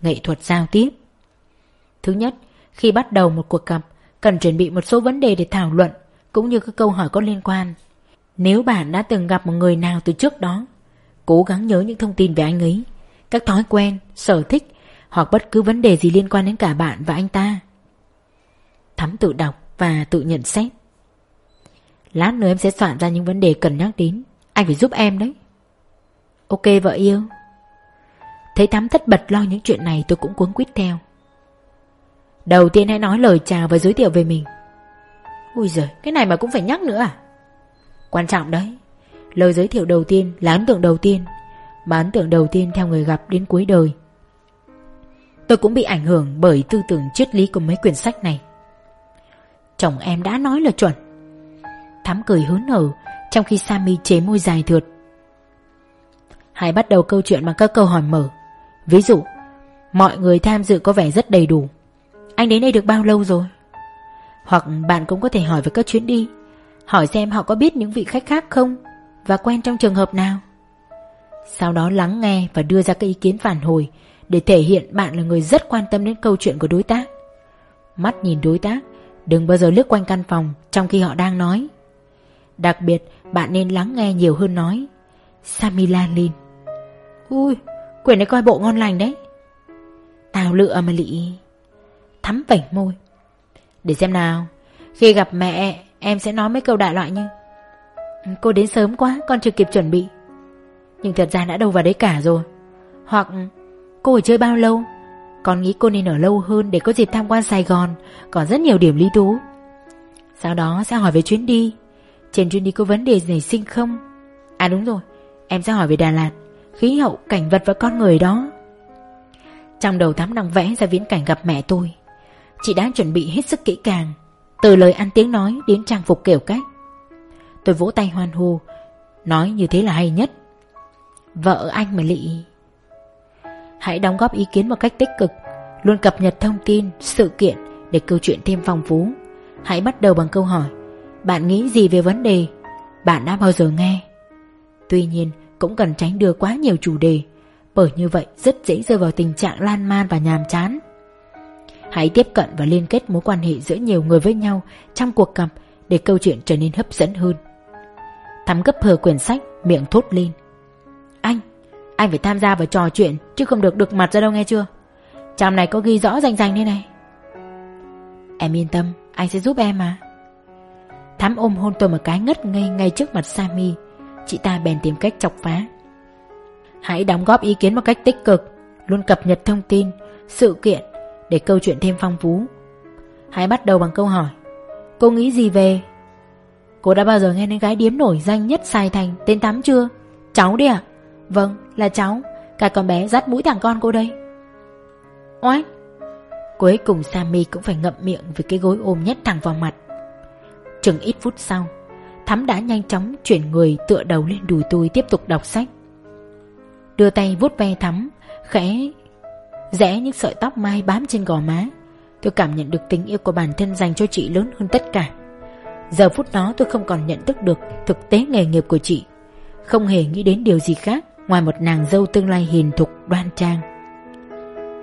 Speaker 1: Nghệ thuật giao tiếp. Thứ nhất, Khi bắt đầu một cuộc gặp, Cần chuẩn bị một số vấn đề để thảo luận, Cũng như các câu hỏi có liên quan. Nếu bạn đã từng gặp một người nào từ trước đó, Cố gắng nhớ những thông tin về anh ấy. Các thói quen, sở thích Hoặc bất cứ vấn đề gì liên quan đến cả bạn và anh ta. Thắm tự đọc và tự nhận xét. Lát nữa em sẽ soạn ra những vấn đề cần nhắc đến. Anh phải giúp em đấy. Ok vợ yêu. Thấy Thắm thất bật lo những chuyện này tôi cũng cuốn quýt theo. Đầu tiên hãy nói lời chào và giới thiệu về mình. Ui giời, cái này mà cũng phải nhắc nữa à? Quan trọng đấy. Lời giới thiệu đầu tiên là ấn tượng đầu tiên. Mà ấn tượng đầu tiên theo người gặp đến cuối đời. Tôi cũng bị ảnh hưởng bởi tư tưởng triết lý của mấy quyển sách này. Chồng em đã nói là chuẩn. Thắm cười hớn hở Trong khi Sammy chế môi dài thượt. Hãy bắt đầu câu chuyện bằng các câu hỏi mở. Ví dụ, Mọi người tham dự có vẻ rất đầy đủ. Anh đến đây được bao lâu rồi? Hoặc bạn cũng có thể hỏi về các chuyến đi, Hỏi xem họ có biết những vị khách khác không Và quen trong trường hợp nào. Sau đó lắng nghe và đưa ra các ý kiến phản hồi Để thể hiện bạn là người rất quan tâm đến câu chuyện của đối tác. Mắt nhìn đối tác, Đừng bao giờ lướt quanh căn phòng Trong khi họ đang nói. Đặc biệt, bạn nên lắng nghe nhiều hơn nói. Samila Lin. Ui Quyển này coi bộ ngon lành đấy. Tào lựa mà lị. Thắm vảnh môi. Để xem nào, Khi gặp mẹ, em sẽ nói mấy câu đại loại như, Cô đến sớm quá, Con chưa kịp chuẩn bị. Nhưng thật ra đã đâu vào đấy cả rồi. Hoặc cô ở chơi bao lâu? Con nghĩ cô nên ở lâu hơn Để có dịp tham quan Sài Gòn Còn rất nhiều điểm lý thú. Sau đó sẽ hỏi về chuyến đi. Trên chuyến đi có vấn đề gì sinh không? À đúng rồi Em sẽ hỏi về Đà Lạt Khí hậu, cảnh vật và con người đó. Trong đầu thắm đang vẽ ra viễn cảnh gặp mẹ tôi. Chị đã chuẩn bị hết sức kỹ càng Từ lời ăn tiếng nói đến trang phục kiểu cách. Tôi vỗ tay hoan hô Nói như thế là hay nhất. Vợ anh mà lị. Hãy đóng góp ý kiến một cách tích cực Luôn cập nhật thông tin, sự kiện Để câu chuyện thêm phong phú. Hãy bắt đầu bằng câu hỏi Bạn nghĩ gì về vấn đề? Bạn đã bao giờ nghe? Tuy nhiên cũng cần tránh đưa quá nhiều chủ đề Bởi như vậy rất dễ rơi vào tình trạng lan man và nhàm chán. Hãy tiếp cận và liên kết mối quan hệ giữa nhiều người với nhau trong cuộc gặp để câu chuyện trở nên hấp dẫn hơn. Thắm gấp hờ quyển sách, miệng thốt lên. Anh, phải tham gia vào trò chuyện chứ không được được mặt ra đâu nghe chưa? Trong này có ghi rõ danh danh thế này. Em yên tâm, anh sẽ giúp em mà. Thắm ôm hôn tôi một cái ngất ngây ngay trước mặt Sammy. Chị ta bèn tìm cách chọc phá. Hãy đóng góp ý kiến một cách tích cực, luôn cập nhật thông tin, sự kiện để câu chuyện thêm phong phú. Hãy bắt đầu bằng câu hỏi. Cô nghĩ gì về? Cô đã bao giờ nghe đến gái điếm nổi danh nhất Sài Thành tên Tám chưa? Cháu đi ạ? Vâng, là cháu. Cả con bé dắt mũi thằng con cô đây. Oái! Cuối cùng Sammy cũng phải ngậm miệng vì cái gối ôm nhét thẳng vào mặt. Chừng ít phút sau, Thắm đã nhanh chóng chuyển người tựa đầu lên đùi tôi tiếp tục đọc sách. Đưa tay vuốt ve Thắm, khẽ Rẽ những sợi tóc mai bám trên gò má Tôi cảm nhận được tình yêu của bản thân dành cho chị lớn hơn tất cả Giờ phút đó tôi không còn nhận thức được thực tế nghề nghiệp của chị Không hề nghĩ đến điều gì khác Ngoài một nàng dâu tương lai hiền thục, đoan trang.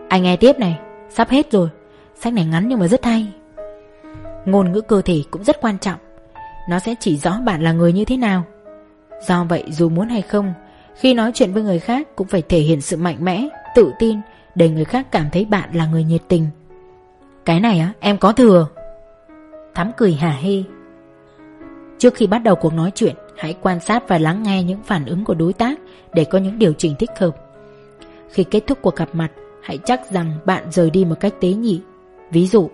Speaker 1: Anh nghe tiếp này, Sắp hết rồi, Sách này ngắn nhưng mà rất hay. Ngôn ngữ cơ thể cũng rất quan trọng, Nó sẽ chỉ rõ bạn là người như thế nào. Do vậy, dù muốn hay không, Khi nói chuyện với người khác Cũng phải thể hiện sự mạnh mẽ, Tự tin, để người khác cảm thấy bạn là người nhiệt tình. Cái này á, em có thừa. Thắm cười hả hê. Trước khi bắt đầu cuộc nói chuyện Hãy quan sát và lắng nghe những phản ứng của đối tác Để có những điều chỉnh thích hợp. Khi kết thúc cuộc gặp mặt, Hãy chắc rằng bạn rời đi một cách tế nhị. Ví dụ,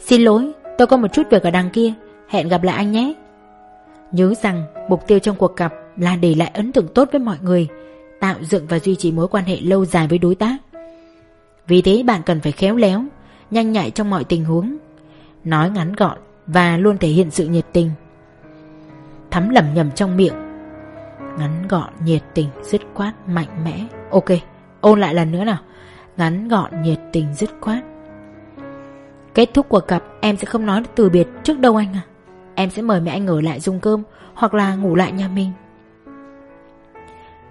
Speaker 1: Xin lỗi, tôi có một chút việc ở đằng kia, Hẹn gặp lại anh nhé. Nhớ rằng mục tiêu trong cuộc gặp Là để lại ấn tượng tốt với mọi người, Tạo dựng và duy trì mối quan hệ lâu dài với đối tác. Vì thế bạn cần phải khéo léo, Nhanh nhạy trong mọi tình huống, Nói ngắn gọn Và luôn thể hiện sự nhiệt tình. Thắm lẩm nhẩm trong miệng. Ngắn gọn, nhiệt tình, dứt khoát, mạnh mẽ. Ok, ôn lại lần nữa nào. Ngắn gọn, nhiệt tình, dứt khoát. Kết thúc cuộc gặp Em sẽ không nói từ biệt trước đâu anh à Em sẽ mời mẹ anh ở lại dùng cơm Hoặc là ngủ lại nhà mình.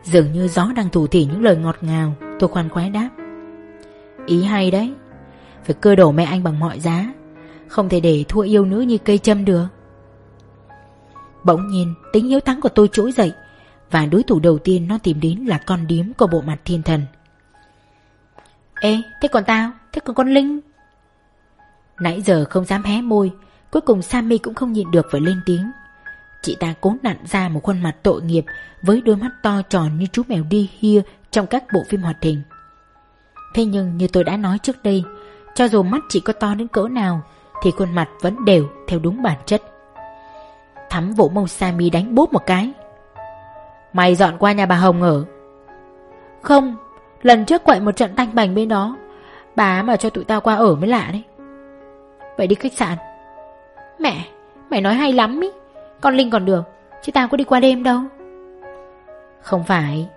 Speaker 1: Dường như gió đang thủ thỉ những lời ngọt ngào Tôi khoan khoái đáp. Ý hay đấy. Phải cơ đổ mẹ anh bằng mọi giá. Không thể để thua yêu nữ như cây châm được. Bỗng nhiên tính hiếu thắng của tôi trỗi dậy Và đối thủ đầu tiên nó tìm đến là con điếm của bộ mặt thiên thần. Ê thế còn tao? Thế còn con Linh? Nãy giờ không dám hé môi Cuối cùng Sammy cũng không nhịn được phải lên tiếng. Chị ta cố nặn ra một khuôn mặt tội nghiệp Với đôi mắt to tròn như chú mèo đi hia Trong các bộ phim hoạt hình. Thế nhưng như tôi đã nói trước đây Cho dù mắt chỉ có to đến cỡ nào Thì khuôn mặt vẫn đều theo đúng bản chất Thắm vỗ mông Sammy đánh bốp một cái. Mày dọn qua nhà bà Hồng ở? Không Lần trước quậy một trận tanh bành bên đó Bà mà cho tụi tao qua ở mới lạ đấy. Vậy đi khách sạn. Mẹ Mày nói hay lắm ý Con Linh còn được Chứ tao có đi qua đêm đâu. Không phải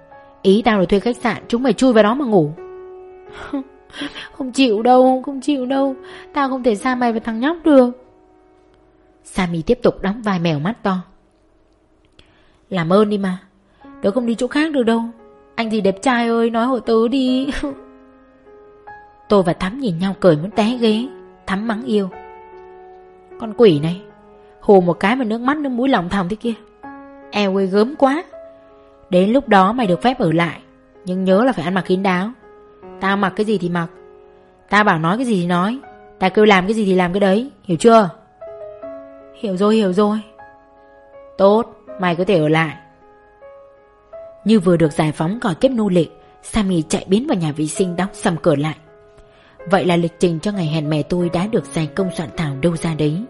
Speaker 1: Ý tao là thuê khách sạn Chúng mày chui vào đó mà ngủ. Không chịu đâu, không chịu đâu Tao không thể xa mày và thằng nhóc được. Sammy tiếp tục đóng vai mèo mắt to. Làm ơn đi mà. Tớ không đi chỗ khác được đâu. Anh gì đẹp trai ơi, nói hộ tớ đi. Tôi và Thắm nhìn nhau cười muốn té ghế. Thắm mắng yêu. Con quỷ này, Hù một cái mà nước mắt, nước mũi lòng thòng thế kia. Eo ơi, gớm quá. Đến lúc đó mày được phép ở lại. Nhưng nhớ là phải ăn mặc kín đáo. Tao mặc cái gì thì mặc. Tao bảo nói cái gì thì nói. Tao kêu làm cái gì thì làm cái đấy, Hiểu chưa? Hiểu rồi hiểu rồi. Tốt, mày có thể ở lại. Như vừa được giải phóng khỏi kiếp nô lệ, Sammy chạy biến vào nhà vệ sinh đóng sầm cửa lại. Vậy là lịch trình cho ngày hẹn mẹ tôi đã được giải công soạn thảo đâu ra đấy.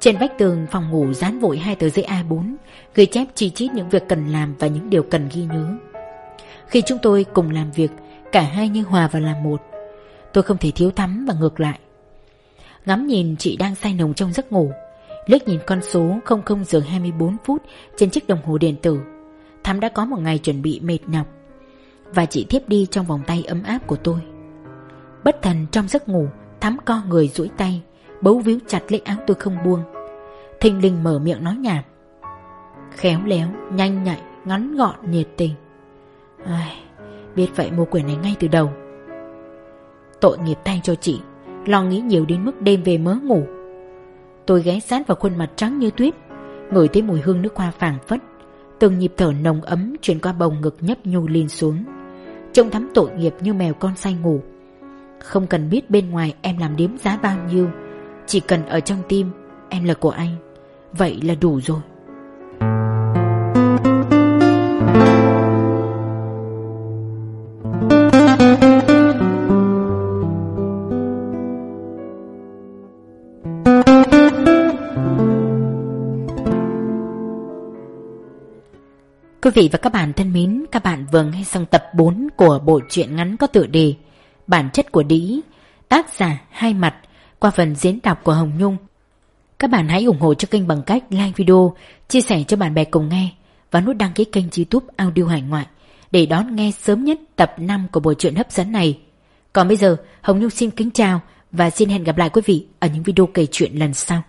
Speaker 1: Trên vách tường phòng ngủ dán vội hai tờ giấy A4 Ghi chép chi chít những việc cần làm và những điều cần ghi nhớ. Khi chúng tôi cùng làm việc, Cả hai như hòa vào làm một. Tôi không thể thiếu thắm và ngược lại. Ngắm nhìn chị đang say nồng trong giấc ngủ. Liếc nhìn con số 00 giờ 24 phút Trên chiếc đồng hồ điện tử. Thắm đã có một ngày chuẩn bị mệt nhọc Và chị thiếp đi trong vòng tay ấm áp của tôi. Bất thần trong giấc ngủ Thắm co người duỗi tay Bấu víu chặt lấy áo tôi không buông. Thình linh mở miệng nói nhảm. Khéo léo, nhanh nhạy, ngắn gọn, nhiệt tình. Ai, Biết vậy mua quyển này ngay từ đầu. Tội nghiệp tay cho chị Lo nghĩ nhiều đến mức đêm về mớ ngủ. Tôi ghé sát vào khuôn mặt trắng như tuyết, Ngửi thấy mùi hương nước hoa phảng phất. Từng nhịp thở nồng ấm Chuyển qua bầu ngực nhấp nhô lên xuống. Trông thắm tội nghiệp như mèo con say ngủ. Không cần biết bên ngoài em làm điếm giá bao nhiêu, Chỉ cần ở trong tim Em là của anh. Vậy là đủ rồi. Quý vị và các bạn thân mến, các bạn vừa nghe xong tập 4 của bộ truyện ngắn có tựa đề Bản chất của đĩ, tác giả hai mặt qua phần diễn đọc của Hồng Nhung. Các bạn hãy ủng hộ cho kênh bằng cách like video, chia sẻ cho bạn bè cùng nghe và nút đăng ký kênh youtube Audio Hải Ngoại để đón nghe sớm nhất tập 5 của bộ truyện hấp dẫn này. Còn bây giờ, Hồng Nhung xin kính chào và xin hẹn gặp lại quý vị ở những video kể chuyện lần sau.